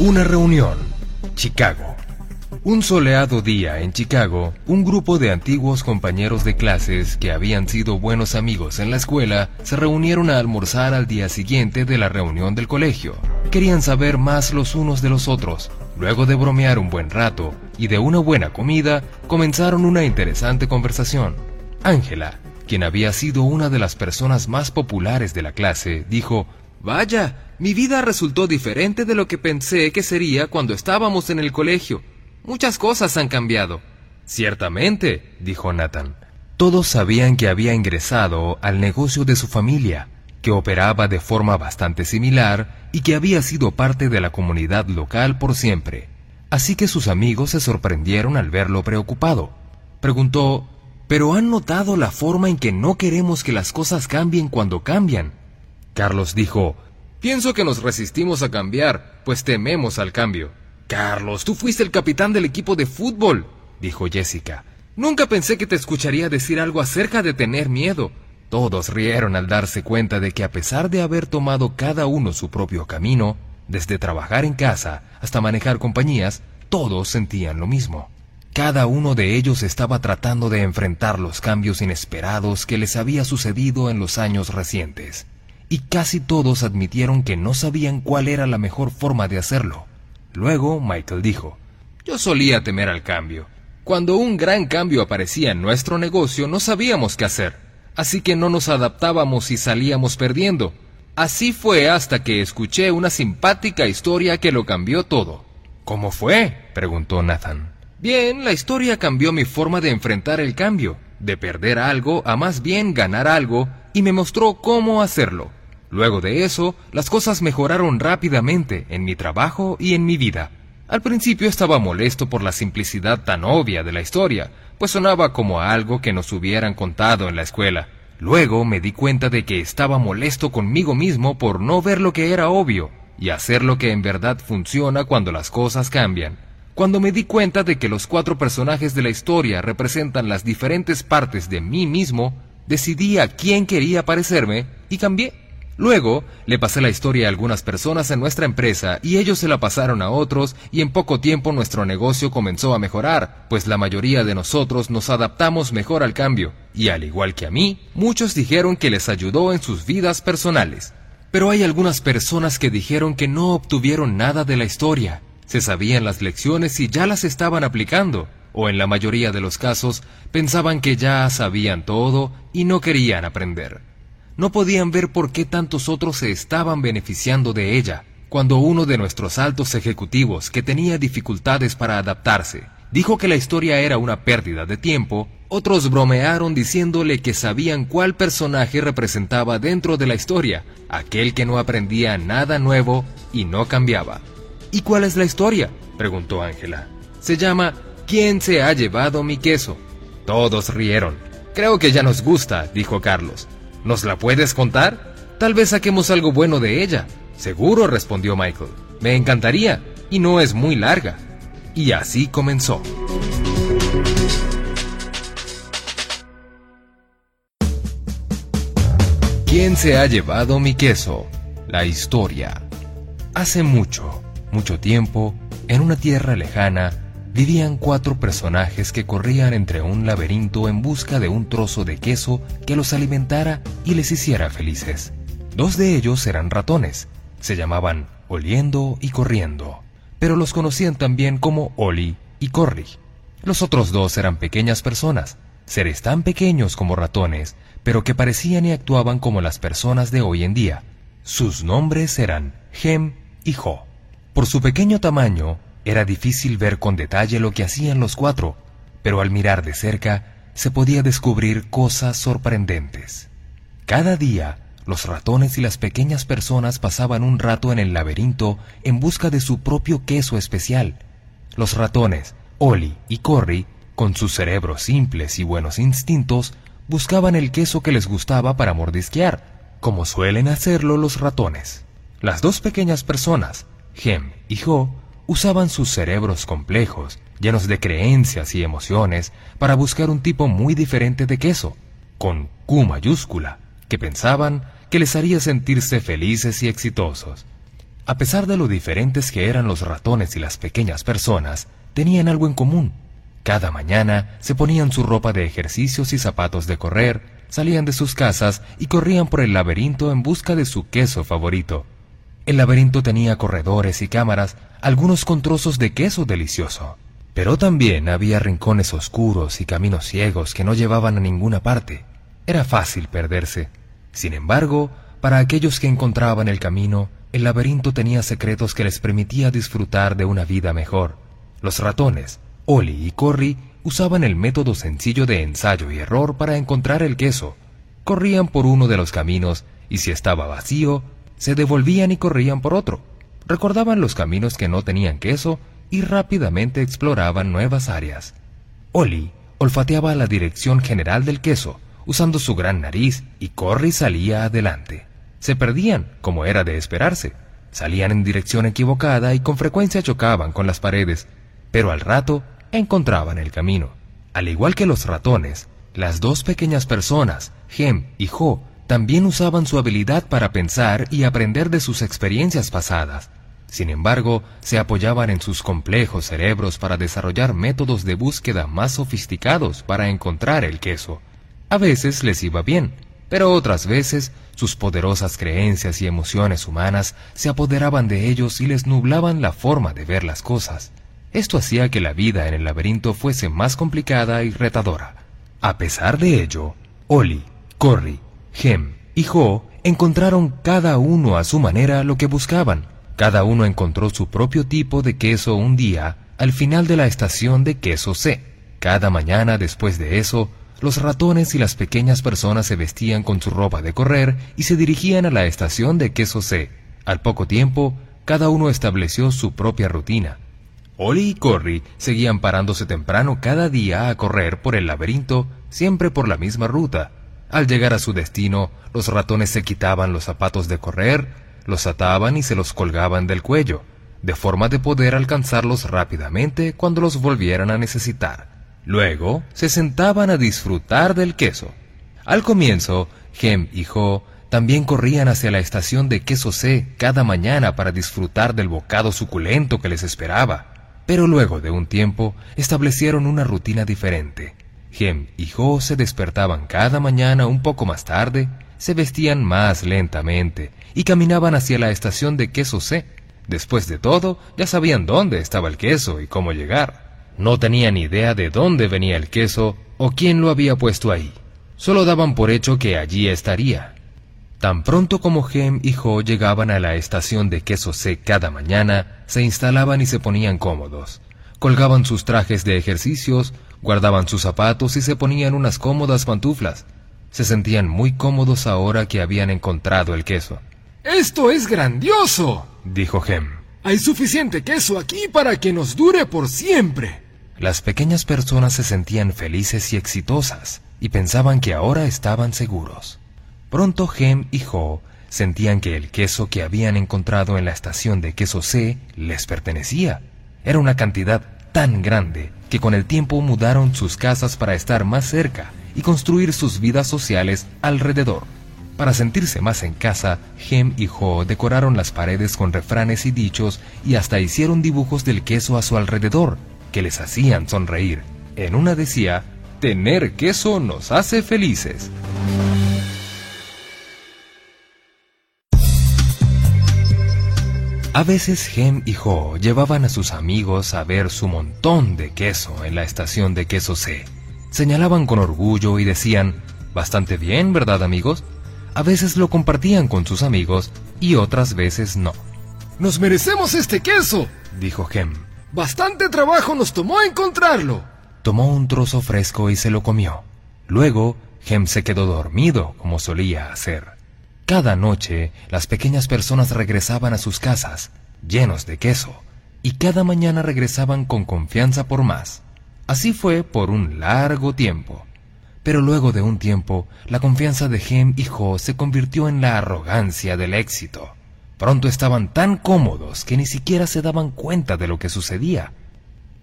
Una reunión. Chicago. Un soleado día en Chicago, un grupo de antiguos compañeros de clases que habían sido buenos amigos en la escuela se reunieron a almorzar al día siguiente de la reunión del colegio. Querían saber más los unos de los otros. Luego de bromear un buen rato y de una buena comida, comenzaron una interesante conversación. Ángela, quien había sido una de las personas más populares de la clase, dijo, Vaya, mi vida resultó diferente de lo que pensé que sería cuando estábamos en el colegio. Muchas cosas han cambiado. Ciertamente, dijo Nathan. Todos sabían que había ingresado al negocio de su familia, que operaba de forma bastante similar y que había sido parte de la comunidad local por siempre. Así que sus amigos se sorprendieron al verlo preocupado. Preguntó, ¿pero han notado la forma en que no queremos que las cosas cambien cuando cambian? Carlos dijo, Pienso que nos resistimos a cambiar, pues tememos al cambio. Carlos, tú fuiste el capitán del equipo de fútbol, dijo Jessica. Nunca pensé que te escucharía decir algo acerca de tener miedo. Todos rieron al darse cuenta de que a pesar de haber tomado cada uno su propio camino, desde trabajar en casa hasta manejar compañías, todos sentían lo mismo. Cada uno de ellos estaba tratando de enfrentar los cambios inesperados que les había sucedido en los años recientes y casi todos admitieron que no sabían cuál era la mejor forma de hacerlo. Luego Michael dijo, Yo solía temer al cambio. Cuando un gran cambio aparecía en nuestro negocio no sabíamos qué hacer, así que no nos adaptábamos y salíamos perdiendo. Así fue hasta que escuché una simpática historia que lo cambió todo. ¿Cómo fue? preguntó Nathan. Bien, la historia cambió mi forma de enfrentar el cambio, de perder algo a más bien ganar algo, y me mostró cómo hacerlo. Luego de eso, las cosas mejoraron rápidamente en mi trabajo y en mi vida. Al principio estaba molesto por la simplicidad tan obvia de la historia, pues sonaba como algo que nos hubieran contado en la escuela. Luego me di cuenta de que estaba molesto conmigo mismo por no ver lo que era obvio y hacer lo que en verdad funciona cuando las cosas cambian. Cuando me di cuenta de que los cuatro personajes de la historia representan las diferentes partes de mí mismo, decidí a quién quería parecerme y cambié. Luego, le pasé la historia a algunas personas en nuestra empresa y ellos se la pasaron a otros y en poco tiempo nuestro negocio comenzó a mejorar, pues la mayoría de nosotros nos adaptamos mejor al cambio, y al igual que a mí, muchos dijeron que les ayudó en sus vidas personales. Pero hay algunas personas que dijeron que no obtuvieron nada de la historia, se sabían las lecciones y ya las estaban aplicando, o en la mayoría de los casos pensaban que ya sabían todo y no querían aprender no podían ver por qué tantos otros se estaban beneficiando de ella, cuando uno de nuestros altos ejecutivos, que tenía dificultades para adaptarse, dijo que la historia era una pérdida de tiempo, otros bromearon diciéndole que sabían cuál personaje representaba dentro de la historia, aquel que no aprendía nada nuevo y no cambiaba. ¿Y cuál es la historia? preguntó Ángela. Se llama ¿Quién se ha llevado mi queso? Todos rieron. Creo que ya nos gusta, dijo Carlos. ¿Nos la puedes contar? Tal vez saquemos algo bueno de ella. Seguro, respondió Michael. Me encantaría, y no es muy larga. Y así comenzó. ¿Quién se ha llevado mi queso? La historia. Hace mucho, mucho tiempo, en una tierra lejana, vivían cuatro personajes que corrían entre un laberinto en busca de un trozo de queso que los alimentara y les hiciera felices. Dos de ellos eran ratones, se llamaban Oliendo y Corriendo, pero los conocían también como Oli y Corri. Los otros dos eran pequeñas personas, seres tan pequeños como ratones, pero que parecían y actuaban como las personas de hoy en día. Sus nombres eran Gem y Jo. Por su pequeño tamaño, era difícil ver con detalle lo que hacían los cuatro, pero al mirar de cerca se podía descubrir cosas sorprendentes. Cada día, los ratones y las pequeñas personas pasaban un rato en el laberinto en busca de su propio queso especial. Los ratones, Oli y Corry, con sus cerebros simples y buenos instintos, buscaban el queso que les gustaba para mordisquear, como suelen hacerlo los ratones. Las dos pequeñas personas, Gem y Jo, usaban sus cerebros complejos, llenos de creencias y emociones, para buscar un tipo muy diferente de queso, con Q mayúscula, que pensaban que les haría sentirse felices y exitosos. A pesar de lo diferentes que eran los ratones y las pequeñas personas, tenían algo en común. Cada mañana se ponían su ropa de ejercicios y zapatos de correr, salían de sus casas y corrían por el laberinto en busca de su queso favorito. El laberinto tenía corredores y cámaras, algunos con trozos de queso delicioso. Pero también había rincones oscuros y caminos ciegos que no llevaban a ninguna parte. Era fácil perderse. Sin embargo, para aquellos que encontraban el camino, el laberinto tenía secretos que les permitía disfrutar de una vida mejor. Los ratones, Oli y Corry, usaban el método sencillo de ensayo y error para encontrar el queso. Corrían por uno de los caminos y si estaba vacío, se devolvían y corrían por otro. Recordaban los caminos que no tenían queso y rápidamente exploraban nuevas áreas. Oli olfateaba la dirección general del queso, usando su gran nariz, y Corry salía adelante. Se perdían, como era de esperarse. Salían en dirección equivocada y con frecuencia chocaban con las paredes, pero al rato encontraban el camino. Al igual que los ratones, las dos pequeñas personas, Hem y Jo, también usaban su habilidad para pensar y aprender de sus experiencias pasadas. Sin embargo, se apoyaban en sus complejos cerebros para desarrollar métodos de búsqueda más sofisticados para encontrar el queso. A veces les iba bien, pero otras veces sus poderosas creencias y emociones humanas se apoderaban de ellos y les nublaban la forma de ver las cosas. Esto hacía que la vida en el laberinto fuese más complicada y retadora. A pesar de ello, Oli, Corry, Hem y Jo encontraron cada uno a su manera lo que buscaban. Cada uno encontró su propio tipo de queso un día al final de la estación de queso C. Cada mañana después de eso, los ratones y las pequeñas personas se vestían con su ropa de correr y se dirigían a la estación de queso C. Al poco tiempo, cada uno estableció su propia rutina. Oli y Corry seguían parándose temprano cada día a correr por el laberinto, siempre por la misma ruta. Al llegar a su destino, los ratones se quitaban los zapatos de correr, los ataban y se los colgaban del cuello, de forma de poder alcanzarlos rápidamente cuando los volvieran a necesitar. Luego se sentaban a disfrutar del queso. Al comienzo, Hem y Jo también corrían hacia la estación de queso C cada mañana para disfrutar del bocado suculento que les esperaba. Pero luego de un tiempo establecieron una rutina diferente. Hem y Jo se despertaban cada mañana un poco más tarde, se vestían más lentamente y caminaban hacia la estación de queso C. Después de todo, ya sabían dónde estaba el queso y cómo llegar. No tenían idea de dónde venía el queso o quién lo había puesto ahí. Solo daban por hecho que allí estaría. Tan pronto como Hem y Jo llegaban a la estación de queso C cada mañana, se instalaban y se ponían cómodos. Colgaban sus trajes de ejercicios, guardaban sus zapatos y se ponían unas cómodas pantuflas. Se sentían muy cómodos ahora que habían encontrado el queso. ¡Esto es grandioso! dijo Hem. Hay suficiente queso aquí para que nos dure por siempre. Las pequeñas personas se sentían felices y exitosas, y pensaban que ahora estaban seguros. Pronto Hem y Jo sentían que el queso que habían encontrado en la estación de queso C les pertenecía. Era una cantidad tan grande que con el tiempo mudaron sus casas para estar más cerca y construir sus vidas sociales alrededor. Para sentirse más en casa, Hem y Jo decoraron las paredes con refranes y dichos y hasta hicieron dibujos del queso a su alrededor, que les hacían sonreír. En una decía, tener queso nos hace felices. A veces Hem y Jo llevaban a sus amigos a ver su montón de queso en la estación de queso C. Señalaban con orgullo y decían, bastante bien, ¿verdad amigos? A veces lo compartían con sus amigos y otras veces no. Nos merecemos este queso, dijo Hem. Bastante trabajo nos tomó encontrarlo. Tomó un trozo fresco y se lo comió. Luego, Hem se quedó dormido como solía hacer. Cada noche las pequeñas personas regresaban a sus casas, llenos de queso, y cada mañana regresaban con confianza por más. Así fue por un largo tiempo. Pero luego de un tiempo, la confianza de Hem y Jo se convirtió en la arrogancia del éxito. Pronto estaban tan cómodos que ni siquiera se daban cuenta de lo que sucedía.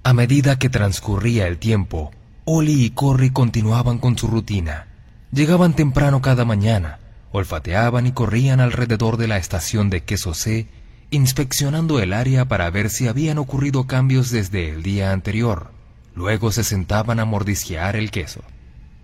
A medida que transcurría el tiempo, Oli y Corry continuaban con su rutina. Llegaban temprano cada mañana, olfateaban y corrían alrededor de la estación de queso C inspeccionando el área para ver si habían ocurrido cambios desde el día anterior. Luego se sentaban a mordisquear el queso.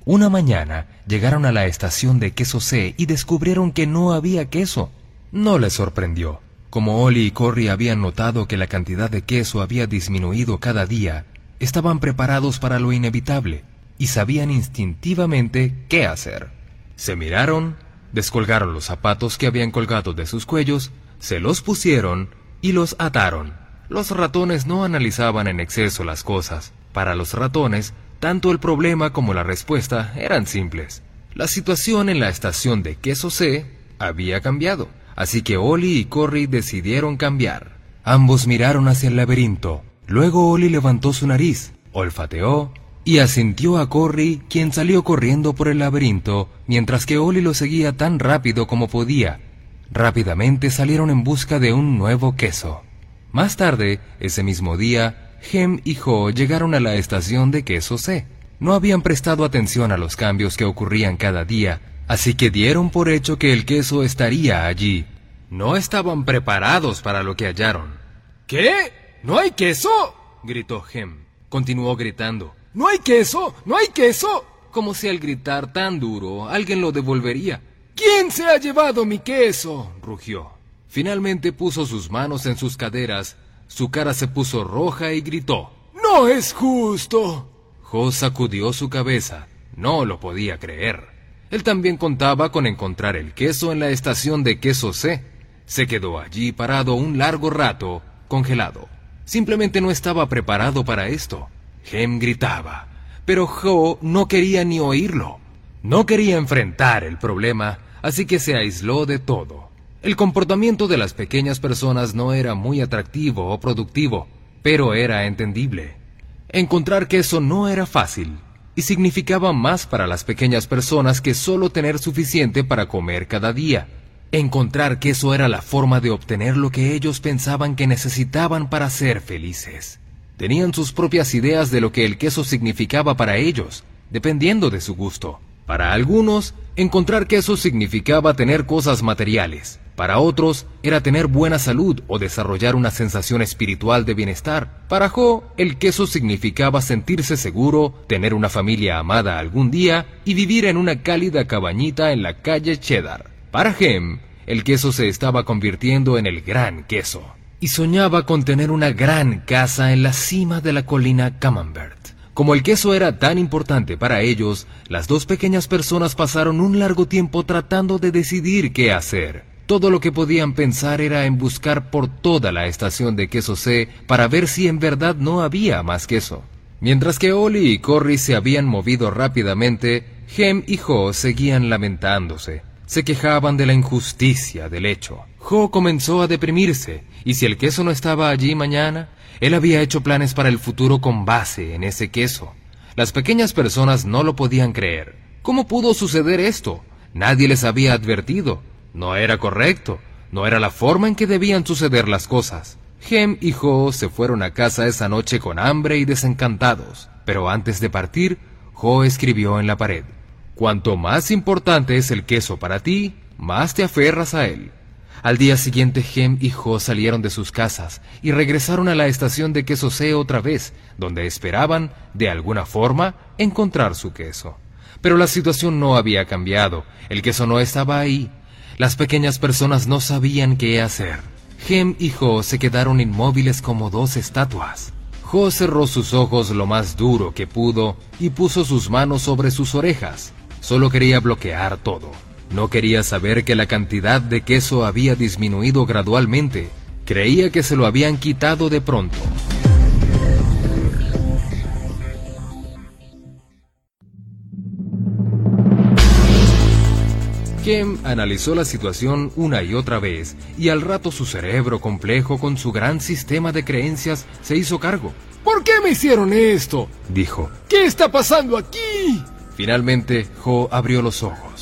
Una mañana llegaron a la estación de queso C y descubrieron que no había queso. No les sorprendió. Como Oli y Corry habían notado que la cantidad de queso había disminuido cada día, estaban preparados para lo inevitable y sabían instintivamente qué hacer. Se miraron, descolgaron los zapatos que habían colgado de sus cuellos, se los pusieron y los ataron. Los ratones no analizaban en exceso las cosas. Para los ratones, tanto el problema como la respuesta eran simples. La situación en la estación de queso C había cambiado. Así que Oli y Corry decidieron cambiar. Ambos miraron hacia el laberinto. Luego Oli levantó su nariz, olfateó y asintió a Corry, quien salió corriendo por el laberinto, mientras que Oli lo seguía tan rápido como podía. Rápidamente salieron en busca de un nuevo queso. Más tarde, ese mismo día, Hem y Ho llegaron a la estación de queso C. No habían prestado atención a los cambios que ocurrían cada día, Así que dieron por hecho que el queso estaría allí. No estaban preparados para lo que hallaron. ¿Qué? ¿No hay queso? gritó Hem. Continuó gritando. ¿No hay queso? ¿No hay queso? Como si al gritar tan duro alguien lo devolvería. ¿Quién se ha llevado mi queso? rugió. Finalmente puso sus manos en sus caderas, su cara se puso roja y gritó. ¡No es justo! Jo sacudió su cabeza. No lo podía creer. Él también contaba con encontrar el queso en la estación de queso C. Se quedó allí parado un largo rato, congelado. Simplemente no estaba preparado para esto. Hem gritaba, pero Ho no quería ni oírlo. No quería enfrentar el problema, así que se aisló de todo. El comportamiento de las pequeñas personas no era muy atractivo o productivo, pero era entendible. Encontrar queso no era fácil, y significaba más para las pequeñas personas que solo tener suficiente para comer cada día. Encontrar que eso era la forma de obtener lo que ellos pensaban que necesitaban para ser felices. Tenían sus propias ideas de lo que el queso significaba para ellos, dependiendo de su gusto. Para algunos, encontrar queso significaba tener cosas materiales. Para otros, era tener buena salud o desarrollar una sensación espiritual de bienestar. Para Jo, el queso significaba sentirse seguro, tener una familia amada algún día y vivir en una cálida cabañita en la calle Cheddar. Para Hem, el queso se estaba convirtiendo en el gran queso y soñaba con tener una gran casa en la cima de la colina Camembert. Como el queso era tan importante para ellos, las dos pequeñas personas pasaron un largo tiempo tratando de decidir qué hacer. Todo lo que podían pensar era en buscar por toda la estación de queso C para ver si en verdad no había más queso. Mientras que Oli y Corry se habían movido rápidamente, Hem y Ho seguían lamentándose. Se quejaban de la injusticia del hecho. Ho comenzó a deprimirse, y si el queso no estaba allí mañana, él había hecho planes para el futuro con base en ese queso. Las pequeñas personas no lo podían creer. ¿Cómo pudo suceder esto? Nadie les había advertido. No era correcto, no era la forma en que debían suceder las cosas. Hem y Ho se fueron a casa esa noche con hambre y desencantados, pero antes de partir, Ho escribió en la pared, Cuanto más importante es el queso para ti, más te aferras a él. Al día siguiente Hem y Ho salieron de sus casas y regresaron a la estación de queso C otra vez, donde esperaban, de alguna forma, encontrar su queso. Pero la situación no había cambiado, el queso no estaba ahí, las pequeñas personas no sabían qué hacer. Hem y Ho se quedaron inmóviles como dos estatuas. Ho cerró sus ojos lo más duro que pudo y puso sus manos sobre sus orejas. Solo quería bloquear todo. No quería saber que la cantidad de queso había disminuido gradualmente. Creía que se lo habían quitado de pronto. Kem analizó la situación una y otra vez y al rato su cerebro complejo con su gran sistema de creencias se hizo cargo. ¿Por qué me hicieron esto? dijo. ¿Qué está pasando aquí? Finalmente, Ho abrió los ojos,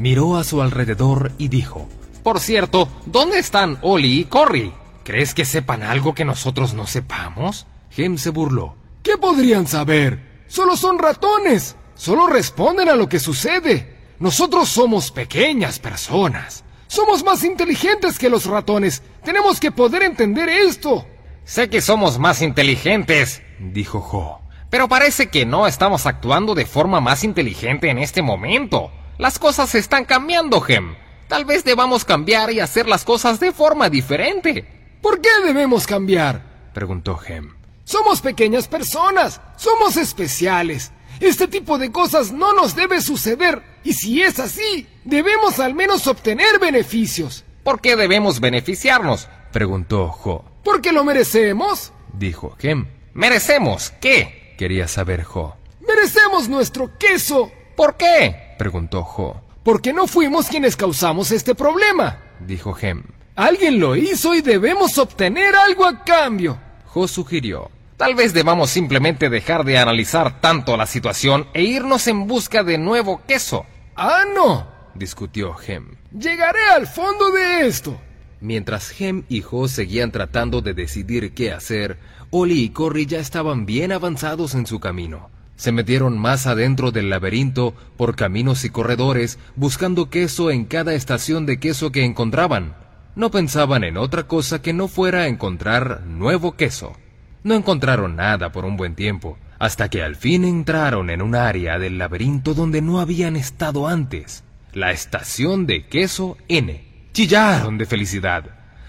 miró a su alrededor y dijo, Por cierto, ¿dónde están Oli y Corry? ¿Crees que sepan algo que nosotros no sepamos? Hem se burló. ¿Qué podrían saber? Solo son ratones. Solo responden a lo que sucede. Nosotros somos pequeñas personas. Somos más inteligentes que los ratones. Tenemos que poder entender esto. Sé que somos más inteligentes, dijo Jo. Pero parece que no estamos actuando de forma más inteligente en este momento. Las cosas están cambiando, Gem. Tal vez debamos cambiar y hacer las cosas de forma diferente. ¿Por qué debemos cambiar? preguntó Gem. Somos pequeñas personas, somos especiales. Este tipo de cosas no nos debe suceder, y si es así, debemos al menos obtener beneficios. ¿Por qué debemos beneficiarnos? preguntó Jo. ¿Porque lo merecemos? dijo Gem. ¿Merecemos qué? quería saber Jo. Merecemos nuestro queso. ¿Por qué? Preguntó Jo. Porque no fuimos quienes causamos este problema, dijo Gem. Alguien lo hizo y debemos obtener algo a cambio. Jo sugirió. Tal vez debamos simplemente dejar de analizar tanto la situación e irnos en busca de nuevo queso. Ah, no, discutió Gem. Llegaré al fondo de esto. Mientras Gem y Jo seguían tratando de decidir qué hacer, Oli y Corry ya estaban bien avanzados en su camino. Se metieron más adentro del laberinto por caminos y corredores, buscando queso en cada estación de queso que encontraban. No pensaban en otra cosa que no fuera encontrar nuevo queso. No encontraron nada por un buen tiempo, hasta que al fin entraron en un área del laberinto donde no habían estado antes, la estación de queso N. Chillaron de felicidad.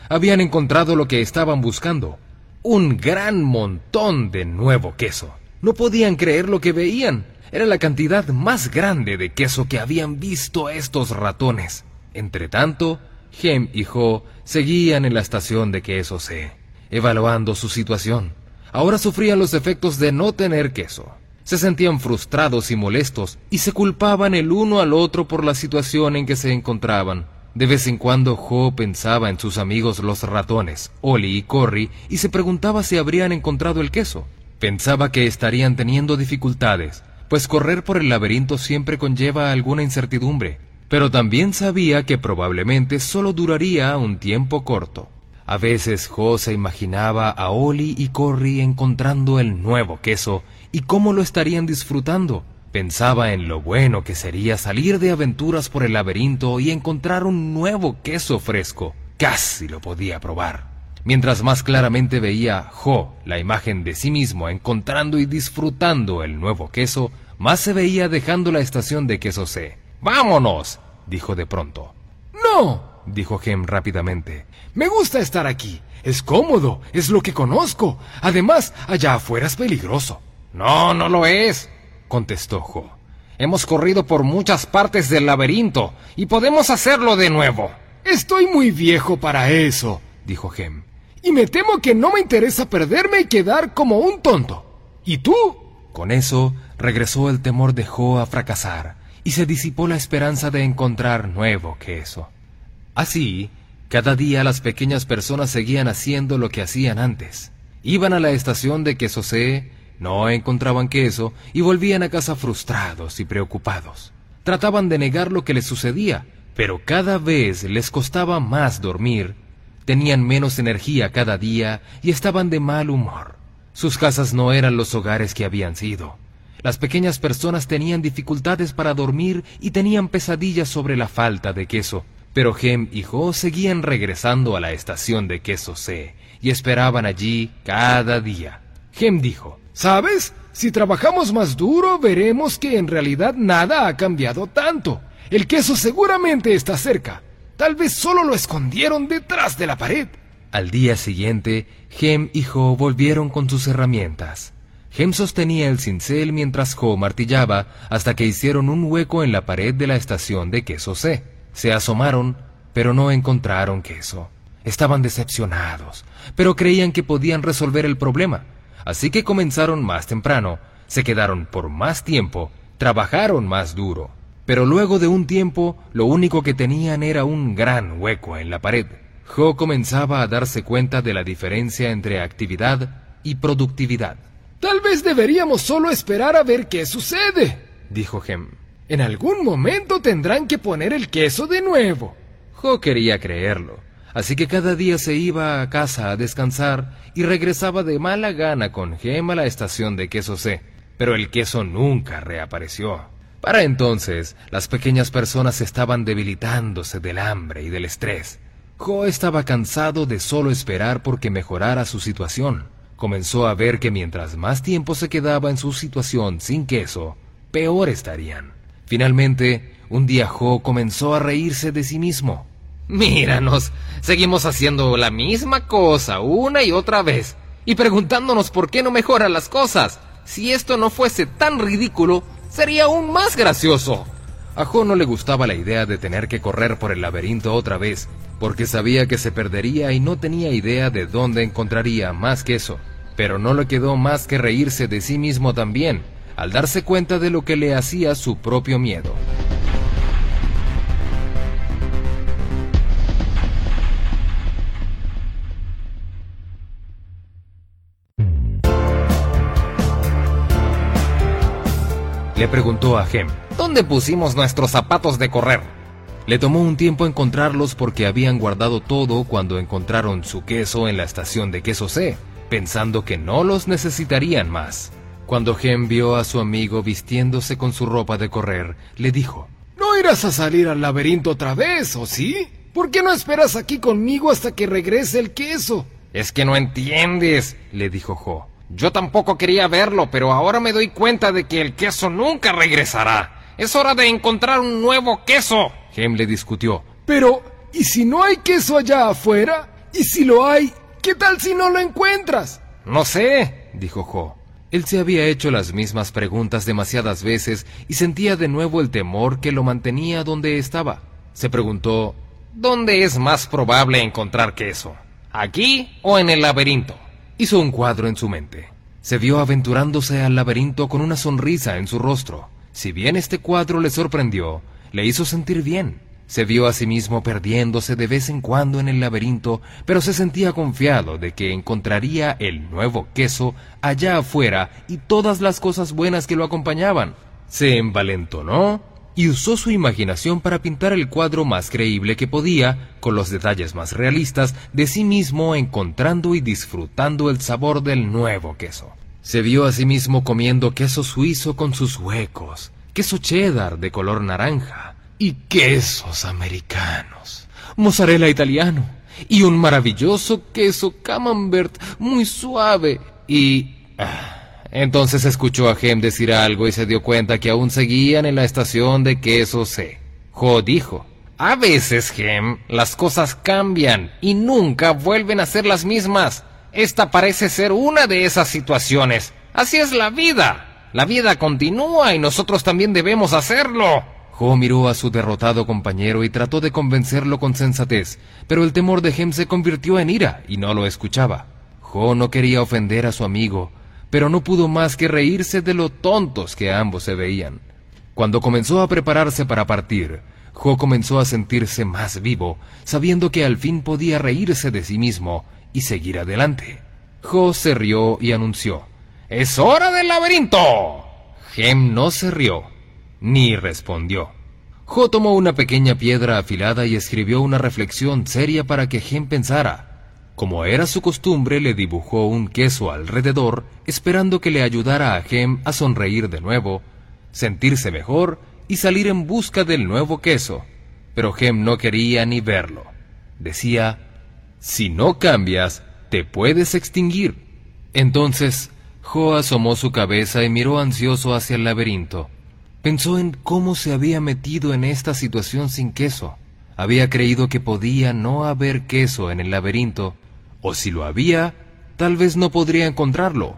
Habían encontrado lo que estaban buscando, un gran montón de nuevo queso. No podían creer lo que veían. Era la cantidad más grande de queso que habían visto estos ratones. Entretanto, Hem y Ho seguían en la estación de queso C, evaluando su situación. Ahora sufrían los efectos de no tener queso. Se sentían frustrados y molestos y se culpaban el uno al otro por la situación en que se encontraban. De vez en cuando Jo pensaba en sus amigos los ratones, Oli y Corry, y se preguntaba si habrían encontrado el queso. Pensaba que estarían teniendo dificultades, pues correr por el laberinto siempre conlleva alguna incertidumbre, pero también sabía que probablemente solo duraría un tiempo corto. A veces Jo se imaginaba a Oli y Corry encontrando el nuevo queso y cómo lo estarían disfrutando. Pensaba en lo bueno que sería salir de aventuras por el laberinto y encontrar un nuevo queso fresco. Casi lo podía probar. Mientras más claramente veía Jo la imagen de sí mismo encontrando y disfrutando el nuevo queso, más se veía dejando la estación de queso C. ¡Vámonos! dijo de pronto. ¡No! dijo Gem rápidamente. Me gusta estar aquí. Es cómodo, es lo que conozco. Además, allá afuera es peligroso. No, no lo es, contestó Jo. Hemos corrido por muchas partes del laberinto y podemos hacerlo de nuevo. Estoy muy viejo para eso, dijo Gem. Y me temo que no me interesa perderme y quedar como un tonto. ¿Y tú? Con eso regresó el temor de Jo a fracasar y se disipó la esperanza de encontrar nuevo queso. Así, cada día las pequeñas personas seguían haciendo lo que hacían antes. Iban a la estación de queso C, no encontraban queso y volvían a casa frustrados y preocupados. Trataban de negar lo que les sucedía, pero cada vez les costaba más dormir, tenían menos energía cada día y estaban de mal humor. Sus casas no eran los hogares que habían sido. Las pequeñas personas tenían dificultades para dormir y tenían pesadillas sobre la falta de queso. Pero Gem y Jo seguían regresando a la estación de queso C y esperaban allí cada día. Gem dijo, ¿Sabes? Si trabajamos más duro, veremos que en realidad nada ha cambiado tanto. El queso seguramente está cerca. Tal vez solo lo escondieron detrás de la pared. Al día siguiente, Gem y Jo volvieron con sus herramientas. Gem sostenía el cincel mientras Jo martillaba hasta que hicieron un hueco en la pared de la estación de queso C. Se asomaron, pero no encontraron queso. Estaban decepcionados, pero creían que podían resolver el problema. Así que comenzaron más temprano, se quedaron por más tiempo, trabajaron más duro. Pero luego de un tiempo, lo único que tenían era un gran hueco en la pared. Jo comenzaba a darse cuenta de la diferencia entre actividad y productividad. Tal vez deberíamos solo esperar a ver qué sucede, dijo Gem. En algún momento tendrán que poner el queso de nuevo. Jo quería creerlo, así que cada día se iba a casa a descansar y regresaba de mala gana con Gem a la estación de queso C. Pero el queso nunca reapareció. Para entonces, las pequeñas personas estaban debilitándose del hambre y del estrés. Jo estaba cansado de solo esperar porque mejorara su situación. Comenzó a ver que mientras más tiempo se quedaba en su situación sin queso, peor estarían. Finalmente, un día Jo comenzó a reírse de sí mismo. Míranos, seguimos haciendo la misma cosa una y otra vez y preguntándonos por qué no mejoran las cosas. Si esto no fuese tan ridículo, sería aún más gracioso. A no le gustaba la idea de tener que correr por el laberinto otra vez, porque sabía que se perdería y no tenía idea de dónde encontraría más queso. Pero no le quedó más que reírse de sí mismo también, al darse cuenta de lo que le hacía su propio miedo. Le preguntó a Gem, ¿dónde pusimos nuestros zapatos de correr? Le tomó un tiempo encontrarlos porque habían guardado todo cuando encontraron su queso en la estación de queso C, pensando que no los necesitarían más. Cuando Gem vio a su amigo vistiéndose con su ropa de correr, le dijo, ¿No irás a salir al laberinto otra vez, o sí? ¿Por qué no esperas aquí conmigo hasta que regrese el queso? Es que no entiendes, le dijo Jo. Yo tampoco quería verlo, pero ahora me doy cuenta de que el queso nunca regresará. Es hora de encontrar un nuevo queso. Hem le discutió. Pero, ¿y si no hay queso allá afuera? ¿Y si lo hay? ¿Qué tal si no lo encuentras? No sé, dijo Jo. Él se había hecho las mismas preguntas demasiadas veces y sentía de nuevo el temor que lo mantenía donde estaba. Se preguntó, ¿dónde es más probable encontrar queso? ¿Aquí o en el laberinto? Hizo un cuadro en su mente. Se vio aventurándose al laberinto con una sonrisa en su rostro. Si bien este cuadro le sorprendió, le hizo sentir bien. Se vio a sí mismo perdiéndose de vez en cuando en el laberinto, pero se sentía confiado de que encontraría el nuevo queso allá afuera y todas las cosas buenas que lo acompañaban. Se envalentonó y usó su imaginación para pintar el cuadro más creíble que podía, con los detalles más realistas de sí mismo encontrando y disfrutando el sabor del nuevo queso. Se vio a sí mismo comiendo queso suizo con sus huecos, queso cheddar de color naranja y quesos americanos, mozzarella italiano y un maravilloso queso camembert muy suave y... Ah, entonces escuchó a Gem decir algo y se dio cuenta que aún seguían en la estación de queso C. Jo dijo, a veces, Gem, las cosas cambian y nunca vuelven a ser las mismas. Esta parece ser una de esas situaciones. Así es la vida. La vida continúa y nosotros también debemos hacerlo. Jo miró a su derrotado compañero y trató de convencerlo con sensatez, pero el temor de Gem se convirtió en ira y no lo escuchaba. Jo no quería ofender a su amigo, pero no pudo más que reírse de lo tontos que ambos se veían. Cuando comenzó a prepararse para partir, Jo comenzó a sentirse más vivo, sabiendo que al fin podía reírse de sí mismo y seguir adelante. Jo se rió y anunció, ¡Es hora del laberinto! Gem no se rió, ni respondió. Jo tomó una pequeña piedra afilada y escribió una reflexión seria para que Gem pensara. Como era su costumbre, le dibujó un queso alrededor, esperando que le ayudara a Gem a sonreír de nuevo, sentirse mejor y salir en busca del nuevo queso. Pero Gem no quería ni verlo. Decía, si no cambias, te puedes extinguir. Entonces, Jo asomó su cabeza y miró ansioso hacia el laberinto. Pensó en cómo se había metido en esta situación sin queso. Había creído que podía no haber queso en el laberinto, o si lo había, tal vez no podría encontrarlo.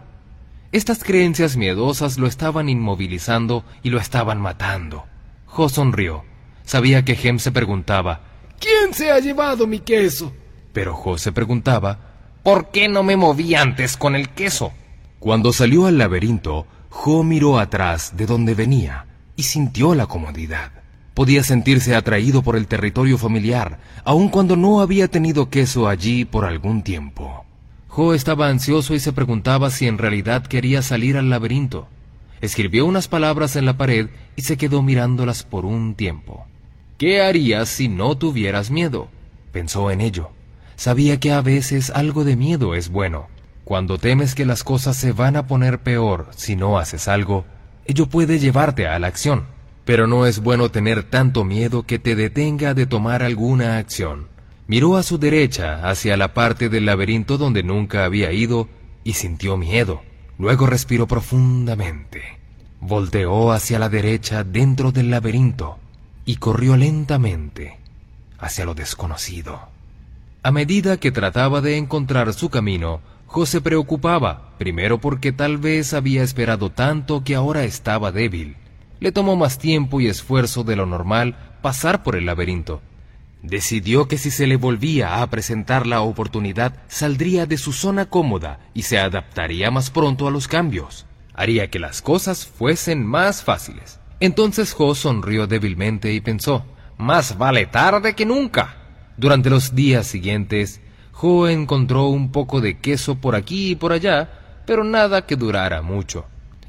Estas creencias miedosas lo estaban inmovilizando y lo estaban matando. Jo sonrió. Sabía que Gem se preguntaba, ¿Quién se ha llevado mi queso? Pero Jo se preguntaba, ¿por qué no me moví antes con el queso? Cuando salió al laberinto, Jo miró atrás de donde venía y sintió la comodidad. Podía sentirse atraído por el territorio familiar, aun cuando no había tenido queso allí por algún tiempo. Jo estaba ansioso y se preguntaba si en realidad quería salir al laberinto. Escribió unas palabras en la pared y se quedó mirándolas por un tiempo. ¿Qué harías si no tuvieras miedo? Pensó en ello. Sabía que a veces algo de miedo es bueno. Cuando temes que las cosas se van a poner peor si no haces algo, ello puede llevarte a la acción. Pero no es bueno tener tanto miedo que te detenga de tomar alguna acción. Miró a su derecha hacia la parte del laberinto donde nunca había ido y sintió miedo. Luego respiró profundamente. Volteó hacia la derecha dentro del laberinto y corrió lentamente hacia lo desconocido. A medida que trataba de encontrar su camino, José preocupaba, primero porque tal vez había esperado tanto que ahora estaba débil. Le tomó más tiempo y esfuerzo de lo normal pasar por el laberinto. Decidió que si se le volvía a presentar la oportunidad, saldría de su zona cómoda y se adaptaría más pronto a los cambios. Haría que las cosas fuesen más fáciles. Entonces Jo sonrió débilmente y pensó, más vale tarde que nunca. Durante los días siguientes, Jo encontró un poco de queso por aquí y por allá, pero nada que durara mucho.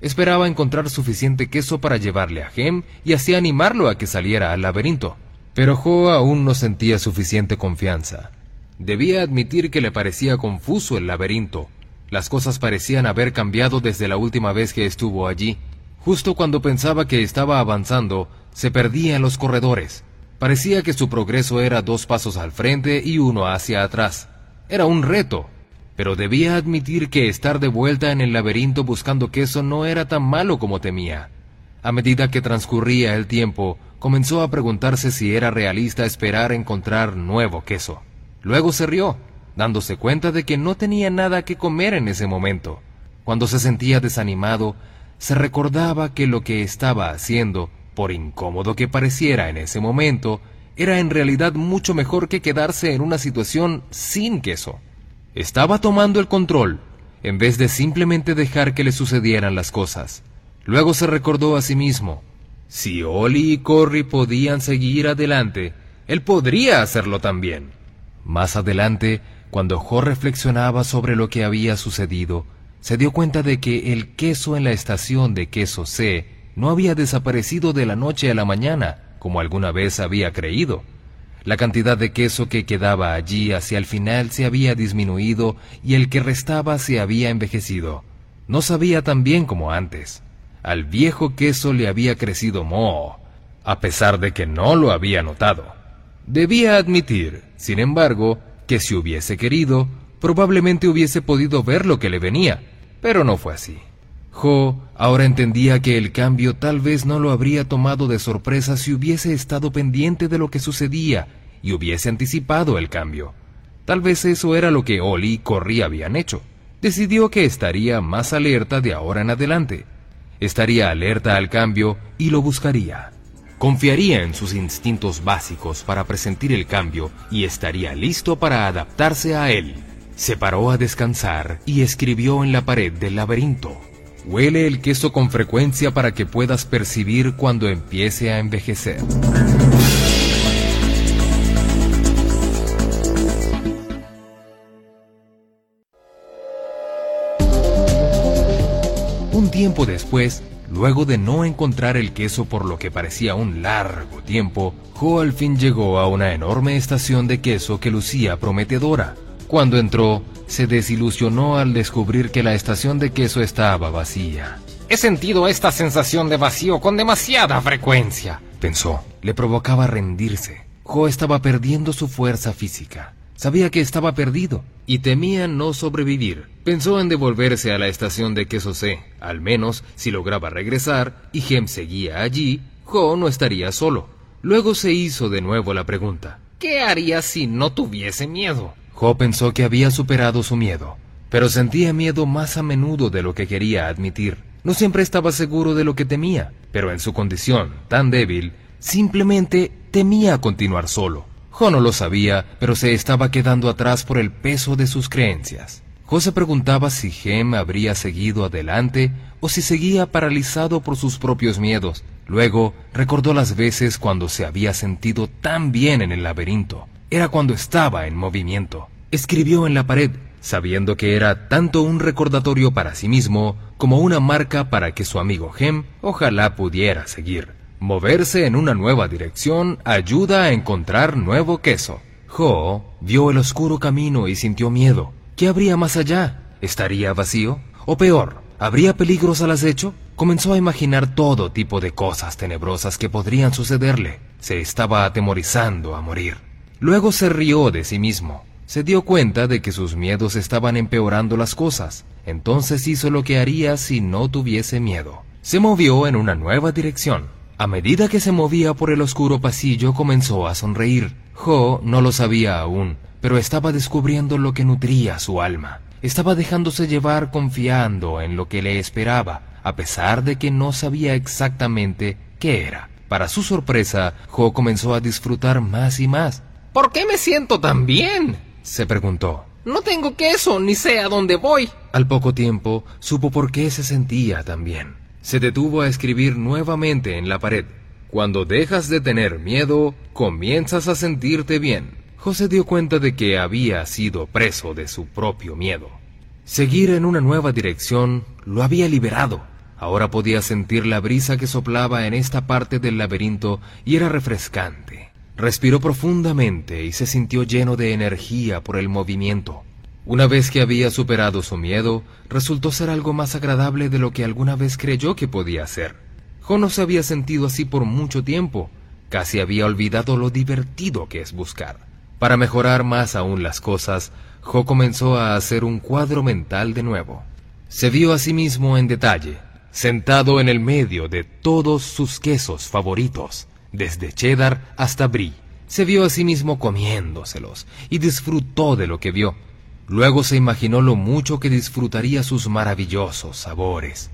Esperaba encontrar suficiente queso para llevarle a Gem y así animarlo a que saliera al laberinto. Pero Jo aún no sentía suficiente confianza. Debía admitir que le parecía confuso el laberinto. Las cosas parecían haber cambiado desde la última vez que estuvo allí. Justo cuando pensaba que estaba avanzando, se perdía en los corredores. Parecía que su progreso era dos pasos al frente y uno hacia atrás. Era un reto, pero debía admitir que estar de vuelta en el laberinto buscando queso no era tan malo como temía. A medida que transcurría el tiempo, comenzó a preguntarse si era realista esperar encontrar nuevo queso. Luego se rió, dándose cuenta de que no tenía nada que comer en ese momento. Cuando se sentía desanimado, se recordaba que lo que estaba haciendo, por incómodo que pareciera en ese momento, era en realidad mucho mejor que quedarse en una situación sin queso. Estaba tomando el control, en vez de simplemente dejar que le sucedieran las cosas. Luego se recordó a sí mismo, si Oli y Corry podían seguir adelante, él podría hacerlo también. Más adelante, cuando Jo reflexionaba sobre lo que había sucedido, se dio cuenta de que el queso en la estación de queso C no había desaparecido de la noche a la mañana, como alguna vez había creído. La cantidad de queso que quedaba allí hacia el final se había disminuido y el que restaba se había envejecido. No sabía tan bien como antes. Al viejo queso le había crecido moho, a pesar de que no lo había notado. Debía admitir, sin embargo, que si hubiese querido, probablemente hubiese podido ver lo que le venía, pero no fue así. Jo ahora entendía que el cambio tal vez no lo habría tomado de sorpresa si hubiese estado pendiente de lo que sucedía y hubiese anticipado el cambio. Tal vez eso era lo que Oli y Corry habían hecho. Decidió que estaría más alerta de ahora en adelante estaría alerta al cambio y lo buscaría. Confiaría en sus instintos básicos para presentir el cambio y estaría listo para adaptarse a él. Se paró a descansar y escribió en la pared del laberinto. Huele el queso con frecuencia para que puedas percibir cuando empiece a envejecer. Un tiempo después, luego de no encontrar el queso por lo que parecía un largo tiempo, Jo al fin llegó a una enorme estación de queso que lucía prometedora. Cuando entró, se desilusionó al descubrir que la estación de queso estaba vacía. He sentido esta sensación de vacío con demasiada frecuencia, pensó. Le provocaba rendirse. Jo estaba perdiendo su fuerza física. Sabía que estaba perdido y temía no sobrevivir. Pensó en devolverse a la estación de queso C. Al menos, si lograba regresar y Gem seguía allí, Jo no estaría solo. Luego se hizo de nuevo la pregunta. ¿Qué haría si no tuviese miedo? Jo pensó que había superado su miedo, pero sentía miedo más a menudo de lo que quería admitir. No siempre estaba seguro de lo que temía, pero en su condición tan débil, simplemente temía continuar solo. Jo no lo sabía, pero se estaba quedando atrás por el peso de sus creencias. Jo se preguntaba si Gem habría seguido adelante o si seguía paralizado por sus propios miedos. Luego recordó las veces cuando se había sentido tan bien en el laberinto. Era cuando estaba en movimiento. Escribió en la pared, sabiendo que era tanto un recordatorio para sí mismo como una marca para que su amigo Gem ojalá pudiera seguir. Moverse en una nueva dirección ayuda a encontrar nuevo queso. Jo vio el oscuro camino y sintió miedo. ¿Qué habría más allá? ¿Estaría vacío? O peor, ¿habría peligros al acecho? Comenzó a imaginar todo tipo de cosas tenebrosas que podrían sucederle. Se estaba atemorizando a morir. Luego se rió de sí mismo. Se dio cuenta de que sus miedos estaban empeorando las cosas. Entonces hizo lo que haría si no tuviese miedo. Se movió en una nueva dirección. A medida que se movía por el oscuro pasillo comenzó a sonreír. Jo no lo sabía aún, pero estaba descubriendo lo que nutría su alma. Estaba dejándose llevar confiando en lo que le esperaba, a pesar de que no sabía exactamente qué era. Para su sorpresa, Jo comenzó a disfrutar más y más. ¿Por qué me siento tan bien? se preguntó. No tengo queso, ni sé a dónde voy. Al poco tiempo, supo por qué se sentía tan bien. Se detuvo a escribir nuevamente en la pared. Cuando dejas de tener miedo, comienzas a sentirte bien. José dio cuenta de que había sido preso de su propio miedo. Seguir en una nueva dirección lo había liberado. Ahora podía sentir la brisa que soplaba en esta parte del laberinto y era refrescante. Respiró profundamente y se sintió lleno de energía por el movimiento. Una vez que había superado su miedo, resultó ser algo más agradable de lo que alguna vez creyó que podía ser. Jo no se había sentido así por mucho tiempo, casi había olvidado lo divertido que es buscar. Para mejorar más aún las cosas, Jo comenzó a hacer un cuadro mental de nuevo. Se vio a sí mismo en detalle, sentado en el medio de todos sus quesos favoritos, desde cheddar hasta brie. Se vio a sí mismo comiéndoselos y disfrutó de lo que vio. Luego se imaginó lo mucho que disfrutaría sus maravillosos sabores.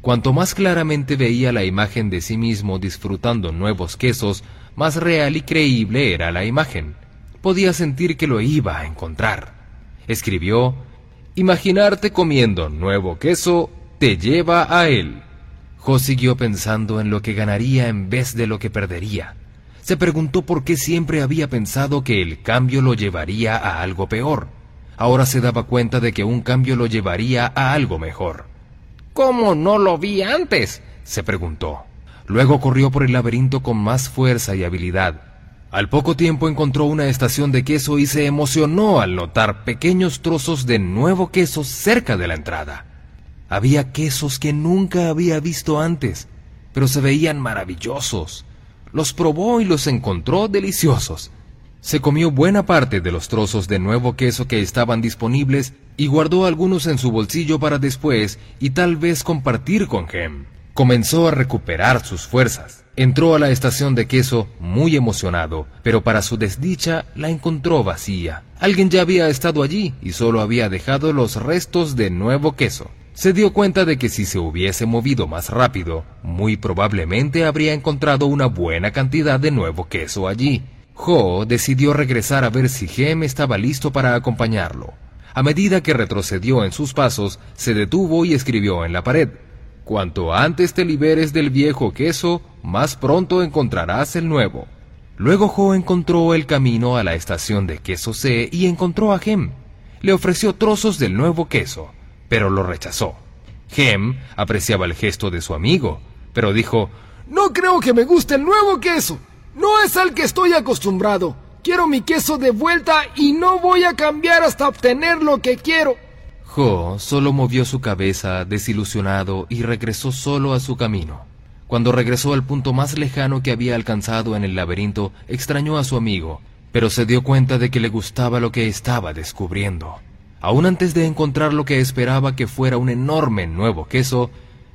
Cuanto más claramente veía la imagen de sí mismo disfrutando nuevos quesos, más real y creíble era la imagen. Podía sentir que lo iba a encontrar. Escribió, Imaginarte comiendo nuevo queso te lleva a él. Siguió pensando en lo que ganaría en vez de lo que perdería. Se preguntó por qué siempre había pensado que el cambio lo llevaría a algo peor. Ahora se daba cuenta de que un cambio lo llevaría a algo mejor. ¿Cómo no lo vi antes? se preguntó. Luego corrió por el laberinto con más fuerza y habilidad. Al poco tiempo encontró una estación de queso y se emocionó al notar pequeños trozos de nuevo queso cerca de la entrada. Había quesos que nunca había visto antes, pero se veían maravillosos. Los probó y los encontró deliciosos. Se comió buena parte de los trozos de nuevo queso que estaban disponibles y guardó algunos en su bolsillo para después y tal vez compartir con Gem. Comenzó a recuperar sus fuerzas. Entró a la estación de queso muy emocionado, pero para su desdicha la encontró vacía. Alguien ya había estado allí y solo había dejado los restos de nuevo queso. Se dio cuenta de que si se hubiese movido más rápido, muy probablemente habría encontrado una buena cantidad de nuevo queso allí. Jo decidió regresar a ver si Gem estaba listo para acompañarlo. A medida que retrocedió en sus pasos, se detuvo y escribió en la pared. Cuanto antes te liberes del viejo queso, más pronto encontrarás el nuevo. Luego Jo encontró el camino a la estación de queso C y encontró a Gem. Le ofreció trozos del nuevo queso pero lo rechazó. Gem apreciaba el gesto de su amigo, pero dijo, No creo que me guste el nuevo queso. No es al que estoy acostumbrado. Quiero mi queso de vuelta y no voy a cambiar hasta obtener lo que quiero. Jo solo movió su cabeza desilusionado y regresó solo a su camino. Cuando regresó al punto más lejano que había alcanzado en el laberinto, extrañó a su amigo, pero se dio cuenta de que le gustaba lo que estaba descubriendo. Aún antes de encontrar lo que esperaba que fuera un enorme nuevo queso,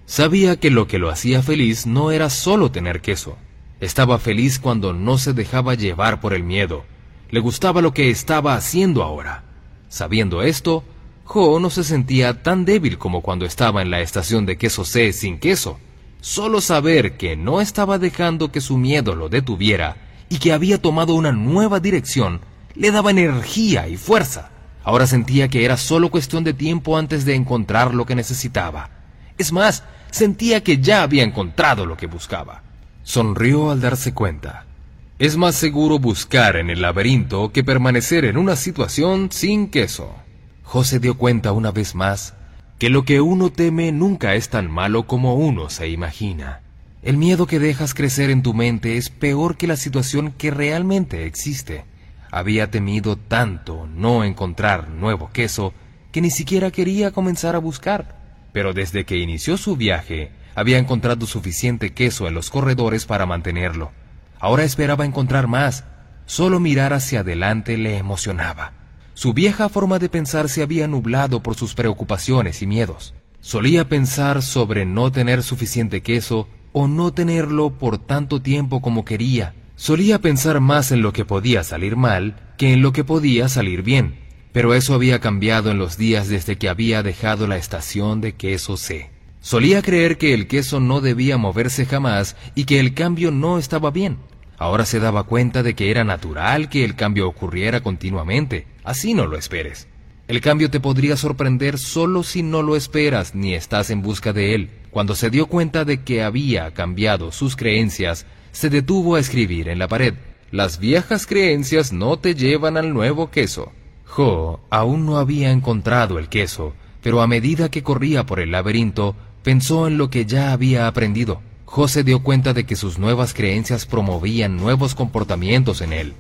sabía que lo que lo hacía feliz no era solo tener queso. Estaba feliz cuando no se dejaba llevar por el miedo. Le gustaba lo que estaba haciendo ahora. Sabiendo esto, Jo no se sentía tan débil como cuando estaba en la estación de queso C sin queso. Solo saber que no estaba dejando que su miedo lo detuviera y que había tomado una nueva dirección le daba energía y fuerza. Ahora sentía que era solo cuestión de tiempo antes de encontrar lo que necesitaba. Es más, sentía que ya había encontrado lo que buscaba. Sonrió al darse cuenta. Es más seguro buscar en el laberinto que permanecer en una situación sin queso. José dio cuenta una vez más que lo que uno teme nunca es tan malo como uno se imagina. El miedo que dejas crecer en tu mente es peor que la situación que realmente existe. Había temido tanto no encontrar nuevo queso que ni siquiera quería comenzar a buscar. Pero desde que inició su viaje, Había encontrado suficiente queso en los corredores para mantenerlo. Ahora esperaba encontrar más. Solo mirar hacia adelante le emocionaba. Su vieja forma de pensar se había nublado por sus preocupaciones y miedos. Solía pensar sobre no tener suficiente queso o no tenerlo por tanto tiempo como quería. Solía pensar más en lo que podía salir mal que en lo que podía salir bien. Pero eso había cambiado en los días desde que había dejado la estación de queso C. Solía creer que el queso no debía moverse jamás y que el cambio no estaba bien. Ahora se daba cuenta de que era natural que el cambio ocurriera continuamente. Así no lo esperes. El cambio te podría sorprender solo si no lo esperas ni estás en busca de él. Cuando se dio cuenta de que había cambiado sus creencias, se detuvo a escribir en la pared. Las viejas creencias no te llevan al nuevo queso. Jo aún no había encontrado el queso, pero a medida que corría por el laberinto, pensó en lo que ya había aprendido. Jo se dio cuenta de que sus nuevas creencias promovían nuevos comportamientos en él.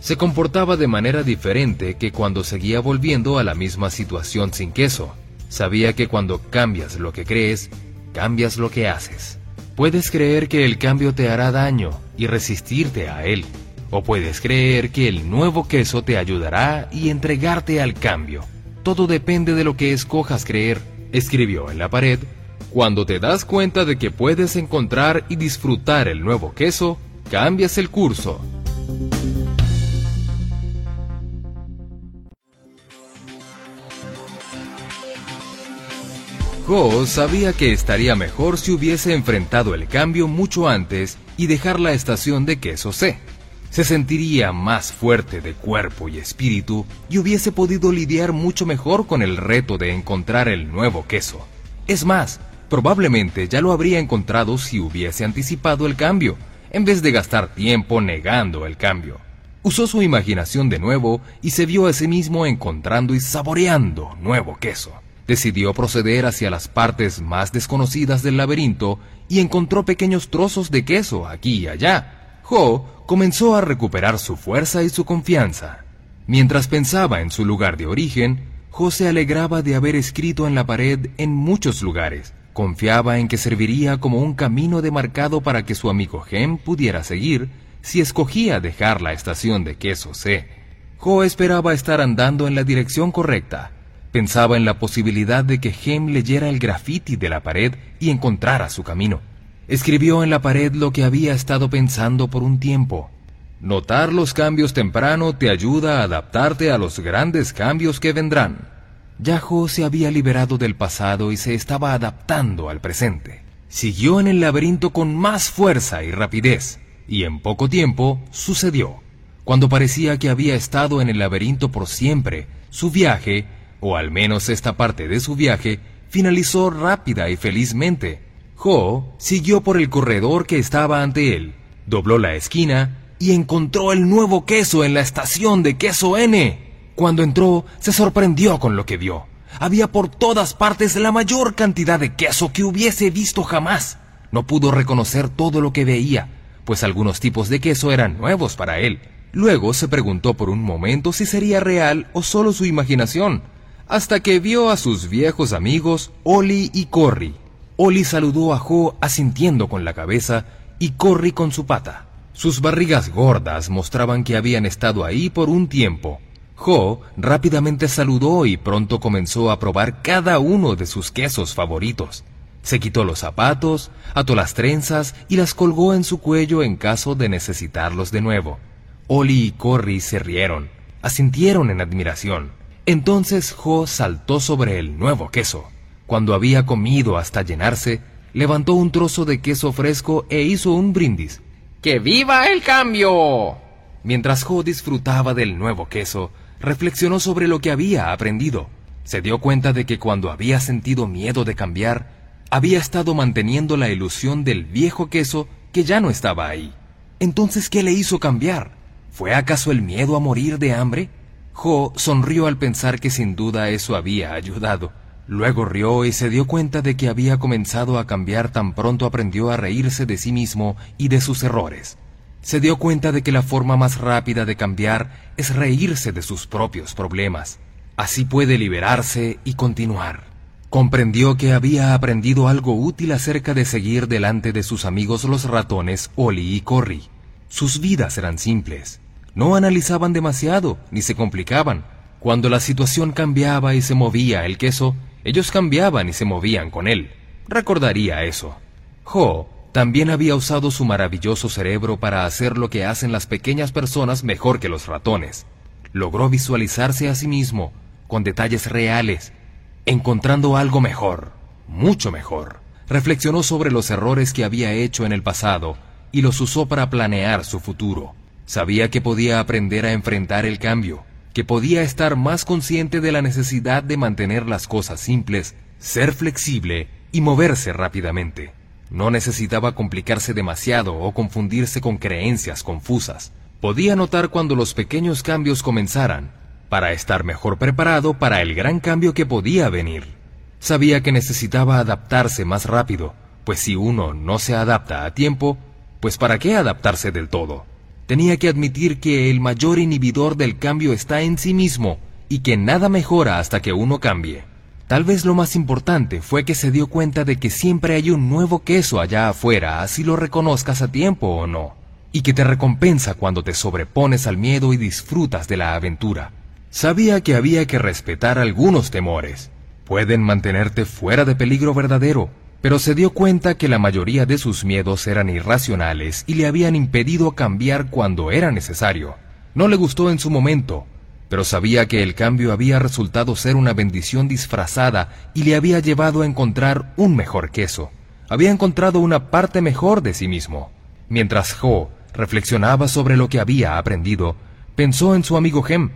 Se comportaba de manera diferente que cuando seguía volviendo a la misma situación sin queso. Sabía que cuando cambias lo que crees, cambias lo que haces. Puedes creer que el cambio te hará daño y resistirte a él, o puedes creer que el nuevo queso te ayudará y entregarte al cambio. Todo depende de lo que escojas creer, escribió en la pared cuando te das cuenta de que puedes encontrar y disfrutar el nuevo queso, cambias el curso. Go sabía que estaría mejor si hubiese enfrentado el cambio mucho antes y dejar la estación de queso C. Se sentiría más fuerte de cuerpo y espíritu y hubiese podido lidiar mucho mejor con el reto de encontrar el nuevo queso. Es más, Probablemente ya lo habría encontrado si hubiese anticipado el cambio, en vez de gastar tiempo negando el cambio. Usó su imaginación de nuevo y se vio a sí mismo encontrando y saboreando nuevo queso. Decidió proceder hacia las partes más desconocidas del laberinto y encontró pequeños trozos de queso aquí y allá. Ho comenzó a recuperar su fuerza y su confianza. Mientras pensaba en su lugar de origen, Ho se alegraba de haber escrito en la pared en muchos lugares, Confiaba en que serviría como un camino demarcado para que su amigo Hem pudiera seguir si escogía dejar la estación de queso C. Ho esperaba estar andando en la dirección correcta. Pensaba en la posibilidad de que Hem leyera el graffiti de la pared y encontrara su camino. Escribió en la pared lo que había estado pensando por un tiempo. Notar los cambios temprano te ayuda a adaptarte a los grandes cambios que vendrán. Yaho se había liberado del pasado y se estaba adaptando al presente. Siguió en el laberinto con más fuerza y rapidez, y en poco tiempo sucedió. Cuando parecía que había estado en el laberinto por siempre, su viaje, o al menos esta parte de su viaje, finalizó rápida y felizmente. Ho siguió por el corredor que estaba ante él, dobló la esquina y encontró el nuevo queso en la estación de queso N. Cuando entró, se sorprendió con lo que vio. Había por todas partes la mayor cantidad de queso que hubiese visto jamás. No pudo reconocer todo lo que veía, pues algunos tipos de queso eran nuevos para él. Luego se preguntó por un momento si sería real o solo su imaginación, hasta que vio a sus viejos amigos Oli y Corry. Oli saludó a Jo asintiendo con la cabeza y Corry con su pata. Sus barrigas gordas mostraban que habían estado ahí por un tiempo, Ho rápidamente saludó y pronto comenzó a probar cada uno de sus quesos favoritos. Se quitó los zapatos, ató las trenzas y las colgó en su cuello en caso de necesitarlos de nuevo. Oli y Corry se rieron, asintieron en admiración. Entonces Ho saltó sobre el nuevo queso. Cuando había comido hasta llenarse, levantó un trozo de queso fresco e hizo un brindis. ¡Que viva el cambio! Mientras Ho disfrutaba del nuevo queso, reflexionó sobre lo que había aprendido. Se dio cuenta de que cuando había sentido miedo de cambiar, había estado manteniendo la ilusión del viejo queso que ya no estaba ahí. Entonces, ¿qué le hizo cambiar? ¿Fue acaso el miedo a morir de hambre? Jo sonrió al pensar que sin duda eso había ayudado. Luego rió y se dio cuenta de que había comenzado a cambiar tan pronto aprendió a reírse de sí mismo y de sus errores se dio cuenta de que la forma más rápida de cambiar es reírse de sus propios problemas. Así puede liberarse y continuar. Comprendió que había aprendido algo útil acerca de seguir delante de sus amigos los ratones Oli y Corry. Sus vidas eran simples. No analizaban demasiado, ni se complicaban. Cuando la situación cambiaba y se movía el queso, ellos cambiaban y se movían con él. Recordaría eso. Jo también había usado su maravilloso cerebro para hacer lo que hacen las pequeñas personas mejor que los ratones. Logró visualizarse a sí mismo, con detalles reales, encontrando algo mejor, mucho mejor. Reflexionó sobre los errores que había hecho en el pasado y los usó para planear su futuro. Sabía que podía aprender a enfrentar el cambio, que podía estar más consciente de la necesidad de mantener las cosas simples, ser flexible y moverse rápidamente. No necesitaba complicarse demasiado o confundirse con creencias confusas. Podía notar cuando los pequeños cambios comenzaran, para estar mejor preparado para el gran cambio que podía venir. Sabía que necesitaba adaptarse más rápido, pues si uno no se adapta a tiempo, pues ¿para qué adaptarse del todo? Tenía que admitir que el mayor inhibidor del cambio está en sí mismo y que nada mejora hasta que uno cambie. Tal vez lo más importante fue que se dio cuenta de que siempre hay un nuevo queso allá afuera, así lo reconozcas a tiempo o no, y que te recompensa cuando te sobrepones al miedo y disfrutas de la aventura. Sabía que había que respetar algunos temores. Pueden mantenerte fuera de peligro verdadero, pero se dio cuenta que la mayoría de sus miedos eran irracionales y le habían impedido cambiar cuando era necesario. No le gustó en su momento, pero sabía que el cambio había resultado ser una bendición disfrazada y le había llevado a encontrar un mejor queso. Había encontrado una parte mejor de sí mismo. Mientras Jo reflexionaba sobre lo que había aprendido, pensó en su amigo Hem.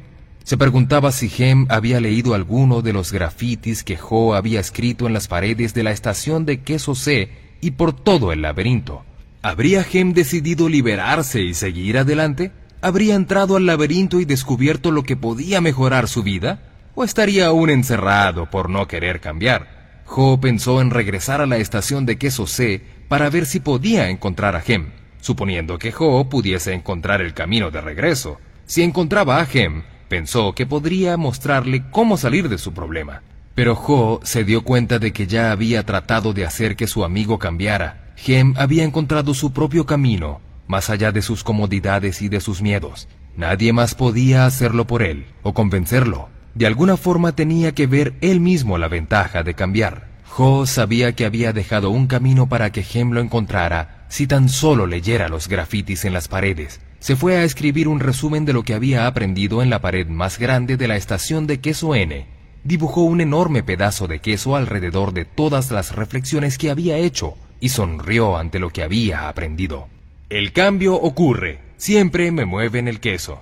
Se preguntaba si Hem había leído alguno de los grafitis que Jo había escrito en las paredes de la estación de queso C y por todo el laberinto. ¿Habría Hem decidido liberarse y seguir adelante? ¿Habría entrado al laberinto y descubierto lo que podía mejorar su vida? ¿O estaría aún encerrado por no querer cambiar? Jo pensó en regresar a la estación de queso C para ver si podía encontrar a Hem, suponiendo que Jo pudiese encontrar el camino de regreso. Si encontraba a Hem, pensó que podría mostrarle cómo salir de su problema. Pero Jo se dio cuenta de que ya había tratado de hacer que su amigo cambiara. Hem había encontrado su propio camino más allá de sus comodidades y de sus miedos. Nadie más podía hacerlo por él o convencerlo. De alguna forma tenía que ver él mismo la ventaja de cambiar. Jo sabía que había dejado un camino para que Hem lo encontrara si tan solo leyera los grafitis en las paredes. Se fue a escribir un resumen de lo que había aprendido en la pared más grande de la estación de queso N. Dibujó un enorme pedazo de queso alrededor de todas las reflexiones que había hecho y sonrió ante lo que había aprendido. El cambio ocurre. Siempre me mueven el queso.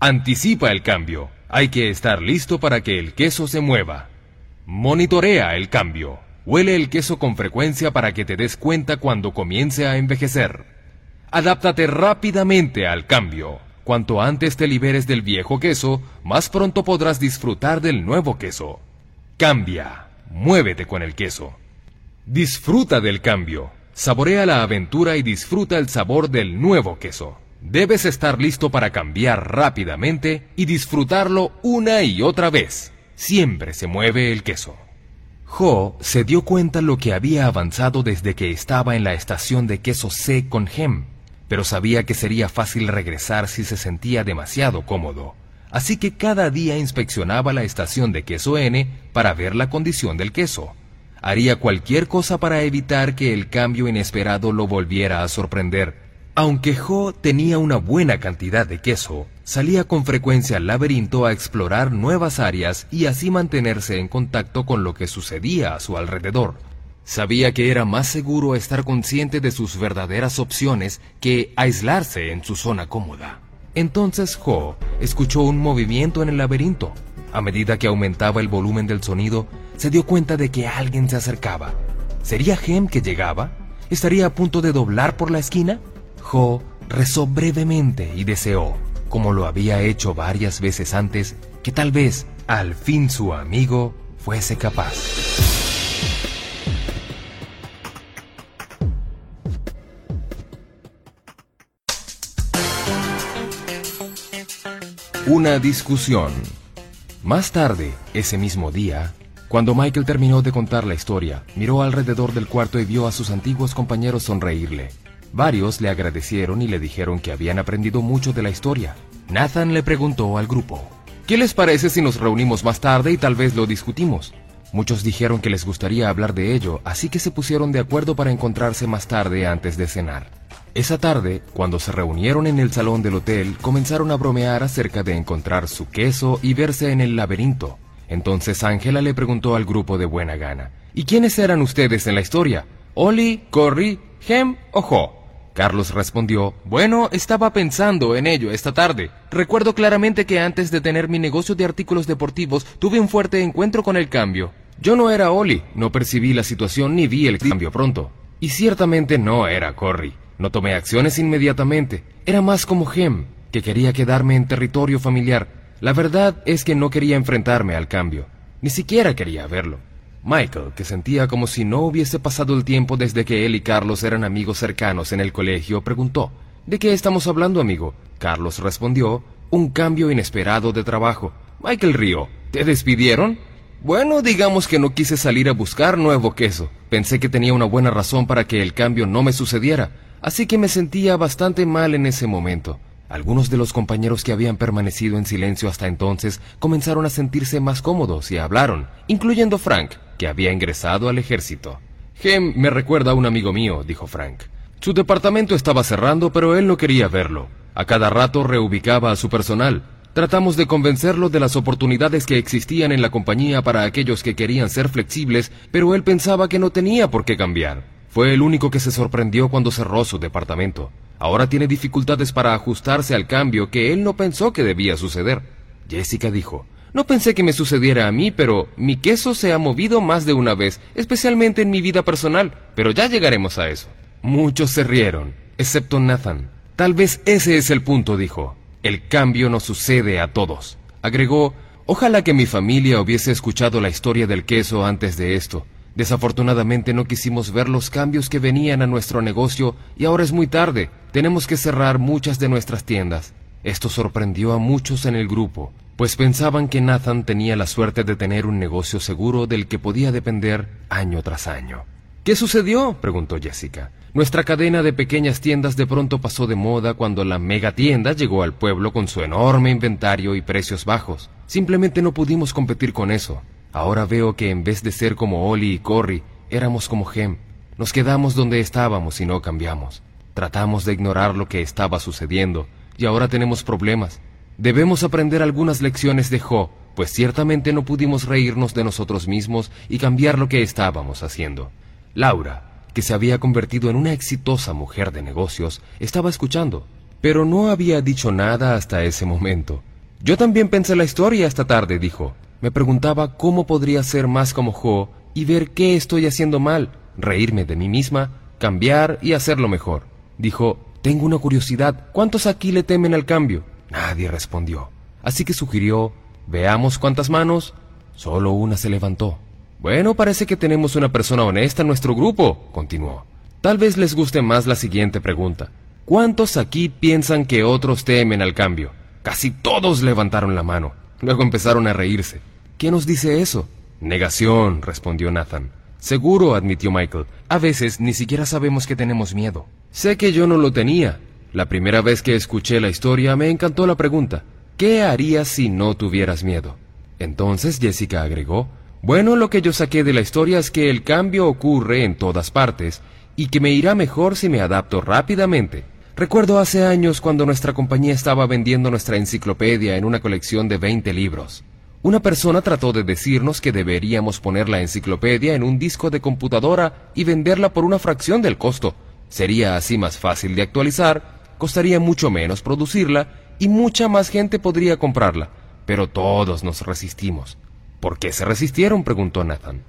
Anticipa el cambio. Hay que estar listo para que el queso se mueva. Monitorea el cambio. Huele el queso con frecuencia para que te des cuenta cuando comience a envejecer. Adáptate rápidamente al cambio. Cuanto antes te liberes del viejo queso, más pronto podrás disfrutar del nuevo queso. Cambia. Muévete con el queso. Disfruta del cambio. Saborea la aventura y disfruta el sabor del nuevo queso. Debes estar listo para cambiar rápidamente y disfrutarlo una y otra vez. Siempre se mueve el queso. Jo se dio cuenta lo que había avanzado desde que estaba en la estación de queso C con Hem, pero sabía que sería fácil regresar si se sentía demasiado cómodo. Así que cada día inspeccionaba la estación de queso N para ver la condición del queso haría cualquier cosa para evitar que el cambio inesperado lo volviera a sorprender. Aunque Jo tenía una buena cantidad de queso, salía con frecuencia al laberinto a explorar nuevas áreas y así mantenerse en contacto con lo que sucedía a su alrededor. Sabía que era más seguro estar consciente de sus verdaderas opciones que aislarse en su zona cómoda. Entonces Jo escuchó un movimiento en el laberinto. A medida que aumentaba el volumen del sonido, se dio cuenta de que alguien se acercaba. ¿Sería Hem que llegaba? ¿Estaría a punto de doblar por la esquina? Jo rezó brevemente y deseó, como lo había hecho varias veces antes, que tal vez al fin su amigo fuese capaz. Una discusión. Más tarde, ese mismo día, Cuando Michael terminó de contar la historia, miró alrededor del cuarto y vio a sus antiguos compañeros sonreírle. Varios le agradecieron y le dijeron que habían aprendido mucho de la historia. Nathan le preguntó al grupo, ¿qué les parece si nos reunimos más tarde y tal vez lo discutimos? Muchos dijeron que les gustaría hablar de ello, así que se pusieron de acuerdo para encontrarse más tarde antes de cenar. Esa tarde, cuando se reunieron en el salón del hotel, comenzaron a bromear acerca de encontrar su queso y verse en el laberinto. Entonces Ángela le preguntó al grupo de buena gana, ¿y quiénes eran ustedes en la historia? ¿Oli, Corry, Hem o Jo? Carlos respondió, bueno, estaba pensando en ello esta tarde. Recuerdo claramente que antes de tener mi negocio de artículos deportivos tuve un fuerte encuentro con el cambio. Yo no era Oli, no percibí la situación ni vi el cambio pronto. Y ciertamente no era Corry. No tomé acciones inmediatamente. Era más como Hem, que quería quedarme en territorio familiar. La verdad es que no quería enfrentarme al cambio. Ni siquiera quería verlo. Michael, que sentía como si no hubiese pasado el tiempo desde que él y Carlos eran amigos cercanos en el colegio, preguntó, ¿De qué estamos hablando, amigo? Carlos respondió, un cambio inesperado de trabajo. Michael rió, ¿te despidieron? Bueno, digamos que no quise salir a buscar nuevo queso. Pensé que tenía una buena razón para que el cambio no me sucediera, así que me sentía bastante mal en ese momento. Algunos de los compañeros que habían permanecido en silencio hasta entonces comenzaron a sentirse más cómodos y hablaron, incluyendo Frank, que había ingresado al ejército. Hem me recuerda a un amigo mío, dijo Frank. Su departamento estaba cerrando, pero él no quería verlo. A cada rato reubicaba a su personal. Tratamos de convencerlo de las oportunidades que existían en la compañía para aquellos que querían ser flexibles, pero él pensaba que no tenía por qué cambiar. Fue el único que se sorprendió cuando cerró su departamento. Ahora tiene dificultades para ajustarse al cambio que él no pensó que debía suceder. Jessica dijo, no pensé que me sucediera a mí, pero mi queso se ha movido más de una vez, especialmente en mi vida personal, pero ya llegaremos a eso. Muchos se rieron, excepto Nathan. Tal vez ese es el punto, dijo. El cambio no sucede a todos. Agregó, ojalá que mi familia hubiese escuchado la historia del queso antes de esto. Desafortunadamente no quisimos ver los cambios que venían a nuestro negocio y ahora es muy tarde. Tenemos que cerrar muchas de nuestras tiendas. Esto sorprendió a muchos en el grupo, pues pensaban que Nathan tenía la suerte de tener un negocio seguro del que podía depender año tras año. ¿Qué sucedió? preguntó Jessica. Nuestra cadena de pequeñas tiendas de pronto pasó de moda cuando la mega tienda llegó al pueblo con su enorme inventario y precios bajos. Simplemente no pudimos competir con eso. Ahora veo que en vez de ser como Oli y Corry, éramos como Gem. Nos quedamos donde estábamos y no cambiamos. Tratamos de ignorar lo que estaba sucediendo y ahora tenemos problemas. Debemos aprender algunas lecciones de Jo, pues ciertamente no pudimos reírnos de nosotros mismos y cambiar lo que estábamos haciendo. Laura, que se había convertido en una exitosa mujer de negocios, estaba escuchando, pero no había dicho nada hasta ese momento. Yo también pensé la historia esta tarde, dijo. Me preguntaba cómo podría ser más como Jo y ver qué estoy haciendo mal, reírme de mí misma, cambiar y hacerlo mejor. Dijo, tengo una curiosidad, ¿cuántos aquí le temen al cambio? Nadie respondió. Así que sugirió, veamos cuántas manos. Solo una se levantó. Bueno, parece que tenemos una persona honesta en nuestro grupo, continuó. Tal vez les guste más la siguiente pregunta. ¿Cuántos aquí piensan que otros temen al cambio? Casi todos levantaron la mano. Luego empezaron a reírse. ¿Qué nos dice eso? Negación, respondió Nathan. Seguro, admitió Michael. A veces ni siquiera sabemos que tenemos miedo. Sé que yo no lo tenía. La primera vez que escuché la historia me encantó la pregunta. ¿Qué harías si no tuvieras miedo? Entonces Jessica agregó, bueno, lo que yo saqué de la historia es que el cambio ocurre en todas partes y que me irá mejor si me adapto rápidamente. Recuerdo hace años cuando nuestra compañía estaba vendiendo nuestra enciclopedia en una colección de 20 libros. Una persona trató de decirnos que deberíamos poner la enciclopedia en un disco de computadora y venderla por una fracción del costo. Sería así más fácil de actualizar, costaría mucho menos producirla y mucha más gente podría comprarla. Pero todos nos resistimos. ¿Por qué se resistieron? preguntó Nathan.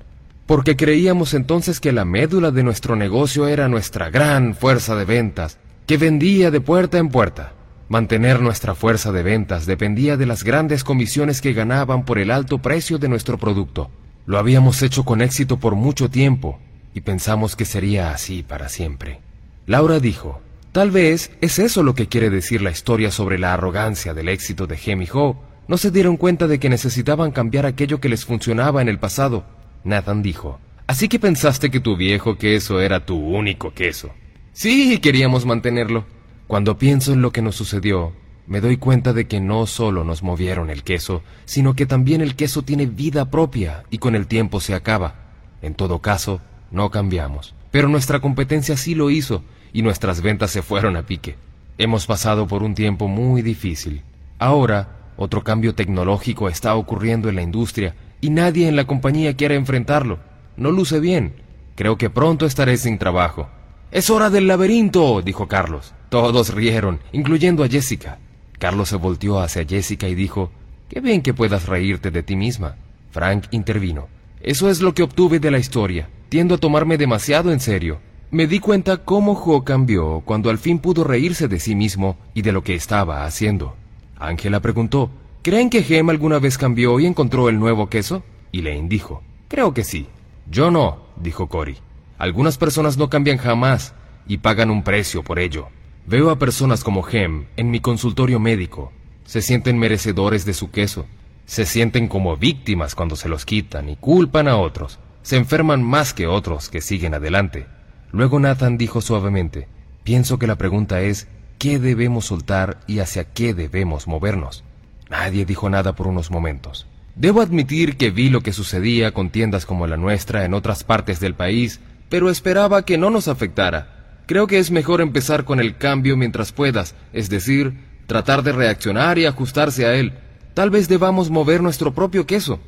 Porque creíamos entonces que la médula de nuestro negocio era nuestra gran fuerza de ventas, que vendía de puerta en puerta. Mantener nuestra fuerza de ventas dependía de las grandes comisiones que ganaban por el alto precio de nuestro producto. Lo habíamos hecho con éxito por mucho tiempo y pensamos que sería así para siempre. Laura dijo, tal vez es eso lo que quiere decir la historia sobre la arrogancia del éxito de Hemi Ho. No se dieron cuenta de que necesitaban cambiar aquello que les funcionaba en el pasado. Nathan dijo, Así que pensaste que tu viejo queso era tu único queso. Sí, queríamos mantenerlo. Cuando pienso en lo que nos sucedió, me doy cuenta de que no solo nos movieron el queso, sino que también el queso tiene vida propia y con el tiempo se acaba. En todo caso, no cambiamos. Pero nuestra competencia sí lo hizo y nuestras ventas se fueron a pique. Hemos pasado por un tiempo muy difícil. Ahora, otro cambio tecnológico está ocurriendo en la industria y nadie en la compañía quiere enfrentarlo. No luce bien. Creo que pronto estaré sin trabajo. Es hora del laberinto, dijo Carlos. Todos rieron, incluyendo a Jessica. Carlos se volteó hacia Jessica y dijo, Qué bien que puedas reírte de ti misma. Frank intervino. Eso es lo que obtuve de la historia. Tiendo a tomarme demasiado en serio. Me di cuenta cómo Jo cambió cuando al fin pudo reírse de sí mismo y de lo que estaba haciendo. Ángela preguntó, ¿Creen que Gem alguna vez cambió y encontró el nuevo queso? Y Lane dijo, Creo que sí. Yo no, dijo Cory. Algunas personas no cambian jamás y pagan un precio por ello. Veo a personas como Gem en mi consultorio médico. Se sienten merecedores de su queso. Se sienten como víctimas cuando se los quitan y culpan a otros. Se enferman más que otros que siguen adelante. Luego Nathan dijo suavemente, pienso que la pregunta es, ¿qué debemos soltar y hacia qué debemos movernos? Nadie dijo nada por unos momentos. Debo admitir que vi lo que sucedía con tiendas como la nuestra en otras partes del país, pero esperaba que no nos afectara. Creo que es mejor empezar con el cambio mientras puedas, es decir, tratar de reaccionar y ajustarse a él. Tal vez debamos mover nuestro propio queso.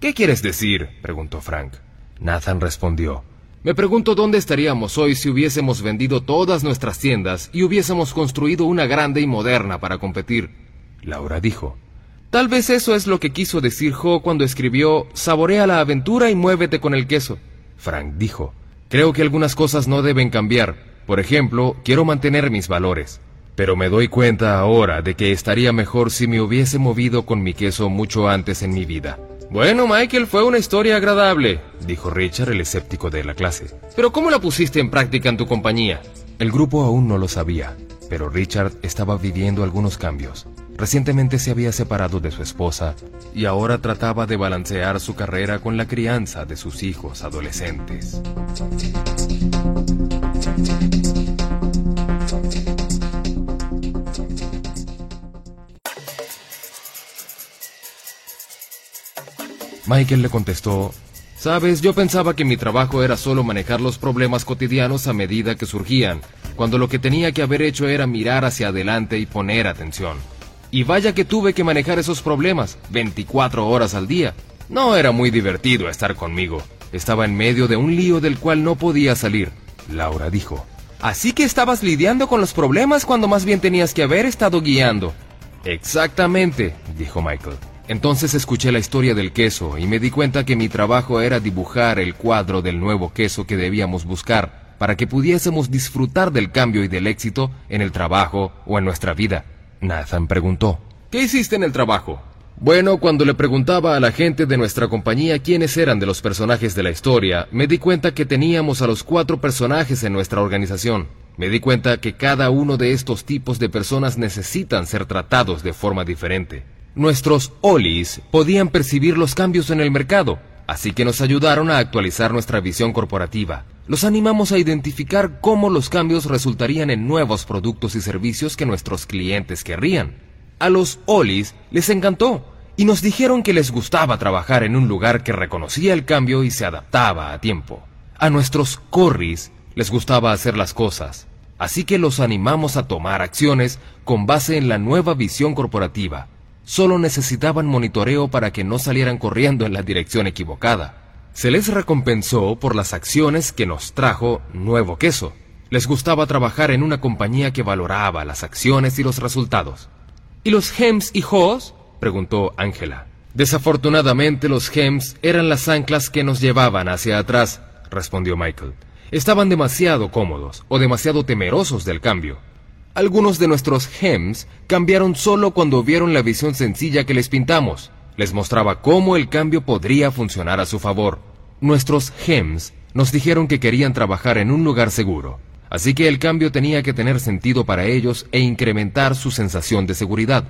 ¿Qué quieres decir? preguntó Frank. Nathan respondió. Me pregunto dónde estaríamos hoy si hubiésemos vendido todas nuestras tiendas y hubiésemos construido una grande y moderna para competir. Laura dijo. Tal vez eso es lo que quiso decir Jo cuando escribió Saborea la aventura y muévete con el queso. Frank dijo, Creo que algunas cosas no deben cambiar. Por ejemplo, quiero mantener mis valores. Pero me doy cuenta ahora de que estaría mejor si me hubiese movido con mi queso mucho antes en mi vida. Bueno, Michael, fue una historia agradable, dijo Richard, el escéptico de la clase. Pero ¿cómo la pusiste en práctica en tu compañía? El grupo aún no lo sabía, pero Richard estaba viviendo algunos cambios. Recientemente se había separado de su esposa y ahora trataba de balancear su carrera con la crianza de sus hijos adolescentes. Michael le contestó, Sabes, yo pensaba que mi trabajo era solo manejar los problemas cotidianos a medida que surgían, cuando lo que tenía que haber hecho era mirar hacia adelante y poner atención. Y vaya que tuve que manejar esos problemas 24 horas al día. No era muy divertido estar conmigo. Estaba en medio de un lío del cual no podía salir. Laura dijo. Así que estabas lidiando con los problemas cuando más bien tenías que haber estado guiando. Exactamente, dijo Michael. Entonces escuché la historia del queso y me di cuenta que mi trabajo era dibujar el cuadro del nuevo queso que debíamos buscar para que pudiésemos disfrutar del cambio y del éxito en el trabajo o en nuestra vida. Nathan preguntó, ¿Qué hiciste en el trabajo? Bueno, cuando le preguntaba a la gente de nuestra compañía quiénes eran de los personajes de la historia, me di cuenta que teníamos a los cuatro personajes en nuestra organización. Me di cuenta que cada uno de estos tipos de personas necesitan ser tratados de forma diferente. Nuestros Olis podían percibir los cambios en el mercado, así que nos ayudaron a actualizar nuestra visión corporativa. Los animamos a identificar cómo los cambios resultarían en nuevos productos y servicios que nuestros clientes querrían. A los Olis les encantó y nos dijeron que les gustaba trabajar en un lugar que reconocía el cambio y se adaptaba a tiempo. A nuestros Corris les gustaba hacer las cosas, así que los animamos a tomar acciones con base en la nueva visión corporativa. Solo necesitaban monitoreo para que no salieran corriendo en la dirección equivocada. Se les recompensó por las acciones que nos trajo Nuevo Queso. Les gustaba trabajar en una compañía que valoraba las acciones y los resultados. ¿Y los Hems y Ho's? preguntó Ángela. Desafortunadamente los Hems eran las anclas que nos llevaban hacia atrás, respondió Michael. Estaban demasiado cómodos o demasiado temerosos del cambio. Algunos de nuestros Hems cambiaron solo cuando vieron la visión sencilla que les pintamos les mostraba cómo el cambio podría funcionar a su favor. Nuestros GEMS nos dijeron que querían trabajar en un lugar seguro, así que el cambio tenía que tener sentido para ellos e incrementar su sensación de seguridad.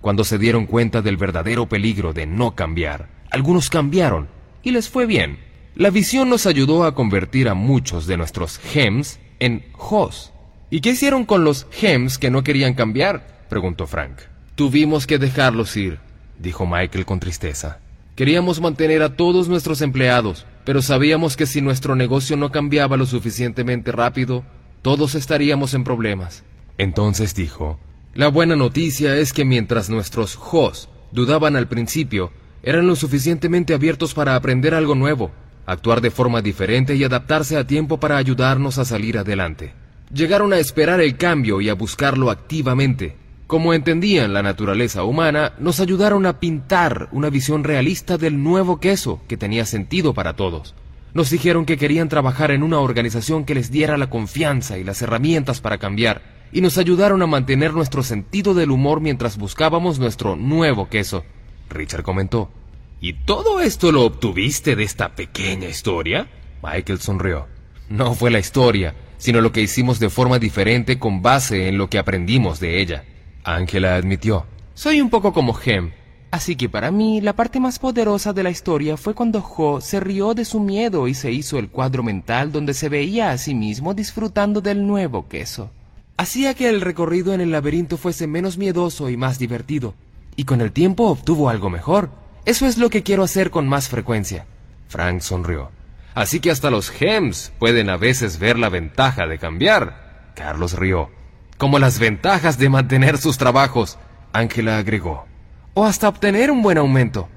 Cuando se dieron cuenta del verdadero peligro de no cambiar, algunos cambiaron y les fue bien. La visión nos ayudó a convertir a muchos de nuestros gems en Hos. ¿Y qué hicieron con los gems que no querían cambiar? preguntó Frank. Tuvimos que dejarlos ir, dijo Michael con tristeza. Queríamos mantener a todos nuestros empleados, pero sabíamos que si nuestro negocio no cambiaba lo suficientemente rápido, todos estaríamos en problemas. Entonces dijo, la buena noticia es que mientras nuestros Hos dudaban al principio, eran lo suficientemente abiertos para aprender algo nuevo, actuar de forma diferente y adaptarse a tiempo para ayudarnos a salir adelante. Llegaron a esperar el cambio y a buscarlo activamente. Como entendían la naturaleza humana, nos ayudaron a pintar una visión realista del nuevo queso que tenía sentido para todos. Nos dijeron que querían trabajar en una organización que les diera la confianza y las herramientas para cambiar, y nos ayudaron a mantener nuestro sentido del humor mientras buscábamos nuestro nuevo queso. Richard comentó. ¿Y todo esto lo obtuviste de esta pequeña historia? Michael sonrió. No fue la historia, sino lo que hicimos de forma diferente con base en lo que aprendimos de ella. Ángela admitió. Soy un poco como Hem. Así que para mí la parte más poderosa de la historia fue cuando Jo se rió de su miedo y se hizo el cuadro mental donde se veía a sí mismo disfrutando del nuevo queso. Hacía que el recorrido en el laberinto fuese menos miedoso y más divertido, y con el tiempo obtuvo algo mejor. Eso es lo que quiero hacer con más frecuencia. Frank sonrió. Así que hasta los gems pueden a veces ver la ventaja de cambiar. Carlos rió. Como las ventajas de mantener sus trabajos. Ángela agregó. O hasta obtener un buen aumento.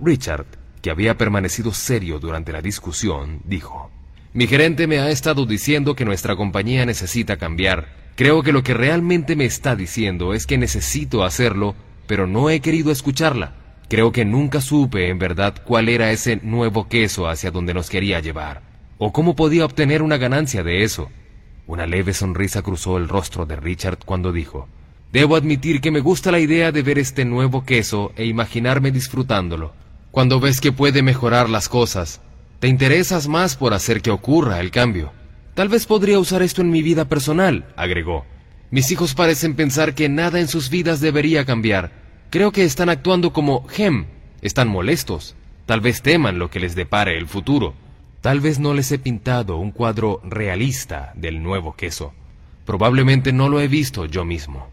Richard, que había permanecido serio durante la discusión, dijo. Mi gerente me ha estado diciendo que nuestra compañía necesita cambiar. Creo que lo que realmente me está diciendo es que necesito hacerlo, pero no he querido escucharla. Creo que nunca supe en verdad cuál era ese nuevo queso hacia donde nos quería llevar, o cómo podía obtener una ganancia de eso. Una leve sonrisa cruzó el rostro de Richard cuando dijo, Debo admitir que me gusta la idea de ver este nuevo queso e imaginarme disfrutándolo. Cuando ves que puede mejorar las cosas, te interesas más por hacer que ocurra el cambio. Tal vez podría usar esto en mi vida personal, agregó. Mis hijos parecen pensar que nada en sus vidas debería cambiar, Creo que están actuando como Gem. Están molestos. Tal vez teman lo que les depare el futuro. Tal vez no les he pintado un cuadro realista del nuevo queso. Probablemente no lo he visto yo mismo.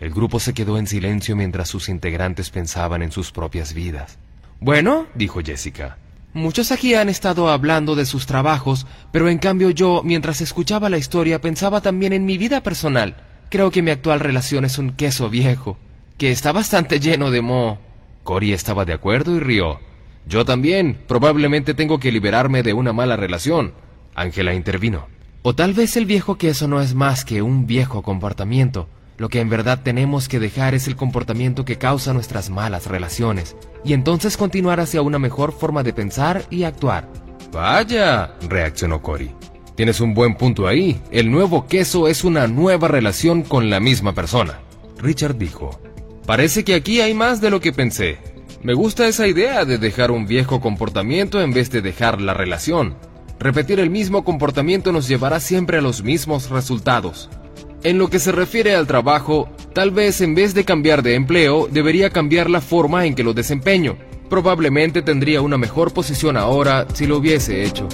El grupo se quedó en silencio mientras sus integrantes pensaban en sus propias vidas. Bueno, dijo Jessica, muchos aquí han estado hablando de sus trabajos, pero en cambio yo, mientras escuchaba la historia, pensaba también en mi vida personal. Creo que mi actual relación es un queso viejo que está bastante lleno de moho. Cory estaba de acuerdo y rió. Yo también. Probablemente tengo que liberarme de una mala relación. Ángela intervino. O tal vez el viejo queso no es más que un viejo comportamiento. Lo que en verdad tenemos que dejar es el comportamiento que causa nuestras malas relaciones, y entonces continuar hacia una mejor forma de pensar y actuar. Vaya, reaccionó Cory. Tienes un buen punto ahí. El nuevo queso es una nueva relación con la misma persona. Richard dijo, Parece que aquí hay más de lo que pensé. Me gusta esa idea de dejar un viejo comportamiento en vez de dejar la relación. Repetir el mismo comportamiento nos llevará siempre a los mismos resultados. En lo que se refiere al trabajo, tal vez en vez de cambiar de empleo, debería cambiar la forma en que lo desempeño. Probablemente tendría una mejor posición ahora si lo hubiese hecho.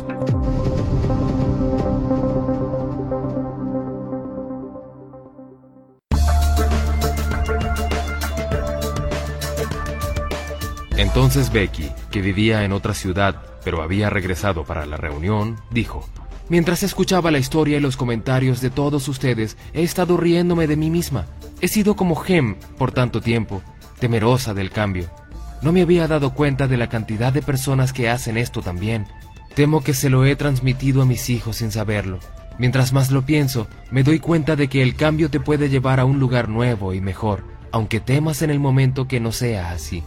Entonces Becky, que vivía en otra ciudad, pero había regresado para la reunión, dijo, Mientras escuchaba la historia y los comentarios de todos ustedes, he estado riéndome de mí misma. He sido como Gem por tanto tiempo, temerosa del cambio. No me había dado cuenta de la cantidad de personas que hacen esto también. Temo que se lo he transmitido a mis hijos sin saberlo. Mientras más lo pienso, me doy cuenta de que el cambio te puede llevar a un lugar nuevo y mejor, aunque temas en el momento que no sea así.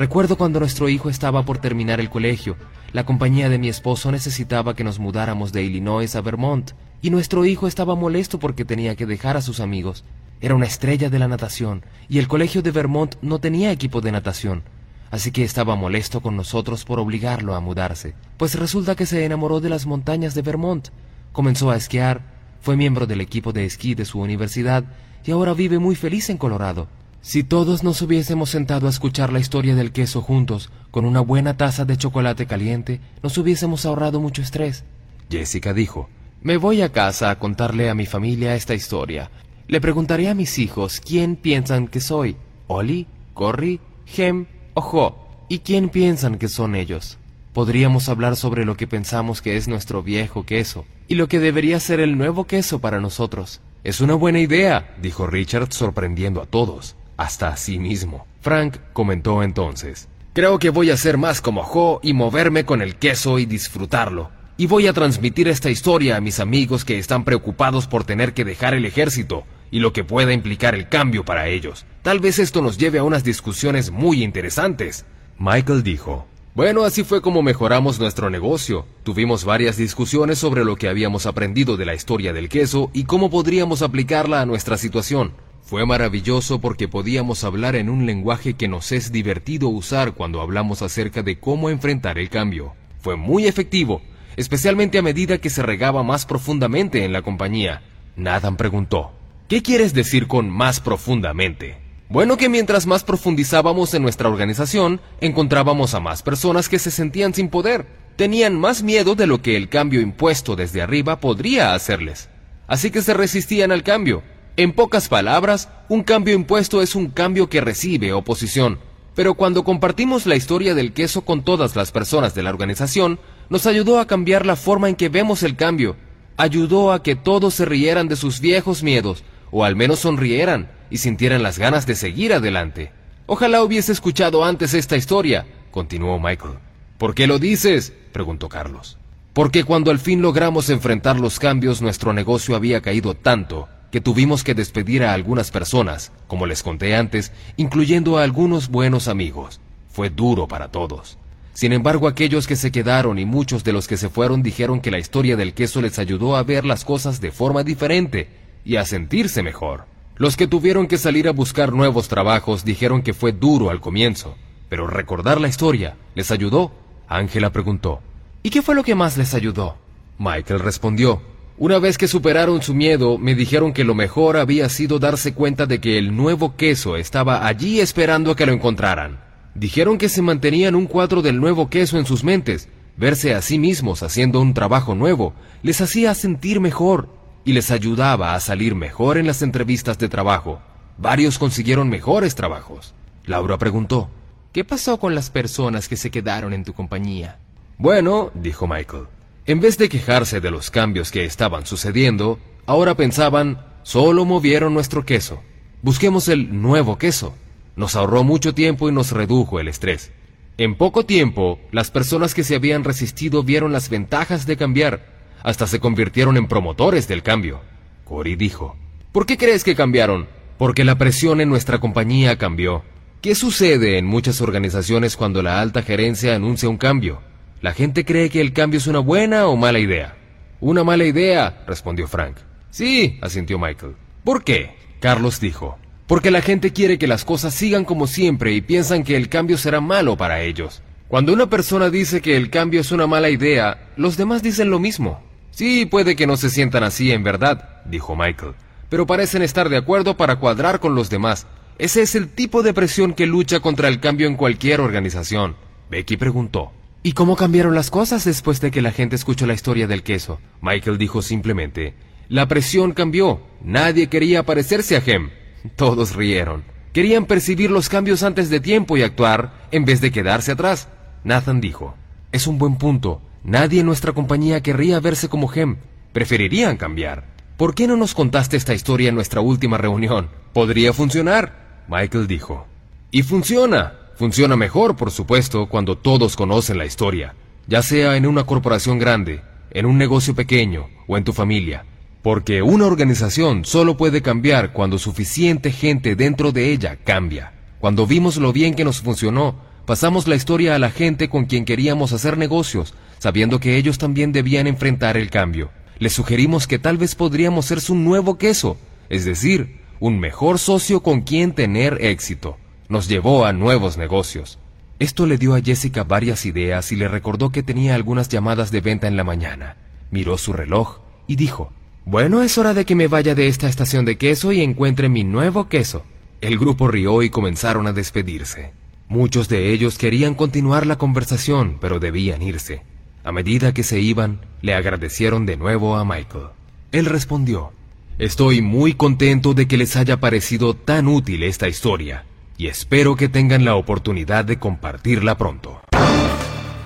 Recuerdo cuando nuestro hijo estaba por terminar el colegio. La compañía de mi esposo necesitaba que nos mudáramos de Illinois a Vermont, y nuestro hijo estaba molesto porque tenía que dejar a sus amigos. Era una estrella de la natación, y el colegio de Vermont no tenía equipo de natación, así que estaba molesto con nosotros por obligarlo a mudarse. Pues resulta que se enamoró de las montañas de Vermont, comenzó a esquiar, fue miembro del equipo de esquí de su universidad, y ahora vive muy feliz en Colorado. Si todos nos hubiésemos sentado a escuchar la historia del queso juntos, con una buena taza de chocolate caliente, nos hubiésemos ahorrado mucho estrés. Jessica dijo, Me voy a casa a contarle a mi familia esta historia. Le preguntaré a mis hijos quién piensan que soy, Oli, Corry, Hem o Jo, y quién piensan que son ellos. Podríamos hablar sobre lo que pensamos que es nuestro viejo queso y lo que debería ser el nuevo queso para nosotros. Es una buena idea, dijo Richard sorprendiendo a todos, hasta a sí mismo. Frank comentó entonces. Creo que voy a ser más como Jo y moverme con el queso y disfrutarlo. Y voy a transmitir esta historia a mis amigos que están preocupados por tener que dejar el ejército y lo que pueda implicar el cambio para ellos. Tal vez esto nos lleve a unas discusiones muy interesantes. Michael dijo, bueno, así fue como mejoramos nuestro negocio. Tuvimos varias discusiones sobre lo que habíamos aprendido de la historia del queso y cómo podríamos aplicarla a nuestra situación. Fue maravilloso porque podíamos hablar en un lenguaje que nos es divertido usar cuando hablamos acerca de cómo enfrentar el cambio. Fue muy efectivo, especialmente a medida que se regaba más profundamente en la compañía. Nathan preguntó, ¿qué quieres decir con más profundamente? Bueno que mientras más profundizábamos en nuestra organización, encontrábamos a más personas que se sentían sin poder. Tenían más miedo de lo que el cambio impuesto desde arriba podría hacerles. Así que se resistían al cambio. En pocas palabras, un cambio impuesto es un cambio que recibe oposición. Pero cuando compartimos la historia del queso con todas las personas de la organización, nos ayudó a cambiar la forma en que vemos el cambio. Ayudó a que todos se rieran de sus viejos miedos, o al menos sonrieran, y sintieran las ganas de seguir adelante. Ojalá hubiese escuchado antes esta historia, continuó Michael. ¿Por qué lo dices? preguntó Carlos. Porque cuando al fin logramos enfrentar los cambios nuestro negocio había caído tanto que tuvimos que despedir a algunas personas, como les conté antes, incluyendo a algunos buenos amigos. Fue duro para todos. Sin embargo, aquellos que se quedaron y muchos de los que se fueron dijeron que la historia del queso les ayudó a ver las cosas de forma diferente y a sentirse mejor. Los que tuvieron que salir a buscar nuevos trabajos dijeron que fue duro al comienzo, pero recordar la historia les ayudó. Ángela preguntó, ¿y qué fue lo que más les ayudó? Michael respondió, una vez que superaron su miedo, me dijeron que lo mejor había sido darse cuenta de que el nuevo queso estaba allí esperando a que lo encontraran. Dijeron que se mantenían un cuadro del nuevo queso en sus mentes. Verse a sí mismos haciendo un trabajo nuevo les hacía sentir mejor y les ayudaba a salir mejor en las entrevistas de trabajo. Varios consiguieron mejores trabajos. Laura preguntó, ¿qué pasó con las personas que se quedaron en tu compañía? Bueno, dijo Michael, en vez de quejarse de los cambios que estaban sucediendo, ahora pensaban, solo movieron nuestro queso. Busquemos el nuevo queso. Nos ahorró mucho tiempo y nos redujo el estrés. En poco tiempo, las personas que se habían resistido vieron las ventajas de cambiar hasta se convirtieron en promotores del cambio. Cory dijo, ¿por qué crees que cambiaron? Porque la presión en nuestra compañía cambió. ¿Qué sucede en muchas organizaciones cuando la alta gerencia anuncia un cambio? La gente cree que el cambio es una buena o mala idea. Una mala idea, respondió Frank. Sí, asintió Michael. ¿Por qué? Carlos dijo. Porque la gente quiere que las cosas sigan como siempre y piensan que el cambio será malo para ellos. Cuando una persona dice que el cambio es una mala idea, los demás dicen lo mismo. Sí, puede que no se sientan así en verdad, dijo Michael, pero parecen estar de acuerdo para cuadrar con los demás. Ese es el tipo de presión que lucha contra el cambio en cualquier organización. Becky preguntó. ¿Y cómo cambiaron las cosas después de que la gente escuchó la historia del queso? Michael dijo simplemente, la presión cambió. Nadie quería parecerse a Hem. Todos rieron. Querían percibir los cambios antes de tiempo y actuar en vez de quedarse atrás. Nathan dijo, es un buen punto. Nadie en nuestra compañía querría verse como Gem. Preferirían cambiar. ¿Por qué no nos contaste esta historia en nuestra última reunión? Podría funcionar, Michael dijo. Y funciona. Funciona mejor, por supuesto, cuando todos conocen la historia, ya sea en una corporación grande, en un negocio pequeño o en tu familia. Porque una organización solo puede cambiar cuando suficiente gente dentro de ella cambia. Cuando vimos lo bien que nos funcionó, pasamos la historia a la gente con quien queríamos hacer negocios, sabiendo que ellos también debían enfrentar el cambio. Les sugerimos que tal vez podríamos ser su nuevo queso, es decir, un mejor socio con quien tener éxito. Nos llevó a nuevos negocios. Esto le dio a Jessica varias ideas y le recordó que tenía algunas llamadas de venta en la mañana. Miró su reloj y dijo, Bueno, es hora de que me vaya de esta estación de queso y encuentre mi nuevo queso. El grupo rió y comenzaron a despedirse. Muchos de ellos querían continuar la conversación, pero debían irse. A medida que se iban, le agradecieron de nuevo a Michael. Él respondió, Estoy muy contento de que les haya parecido tan útil esta historia, y espero que tengan la oportunidad de compartirla pronto.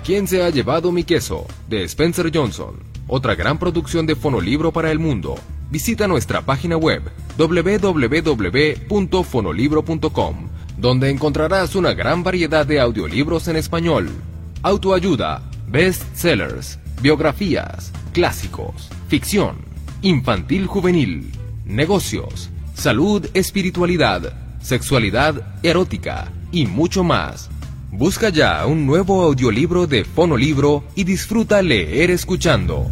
¿Quién se ha llevado mi queso? de Spencer Johnson, otra gran producción de fonolibro para el mundo. Visita nuestra página web www.fonolibro.com, donde encontrarás una gran variedad de audiolibros en español, autoayuda, bestsellers, biografías, clásicos, ficción, infantil juvenil, negocios, salud, espiritualidad, sexualidad erótica y mucho más. Busca ya un nuevo audiolibro de Fonolibro y disfruta leer escuchando.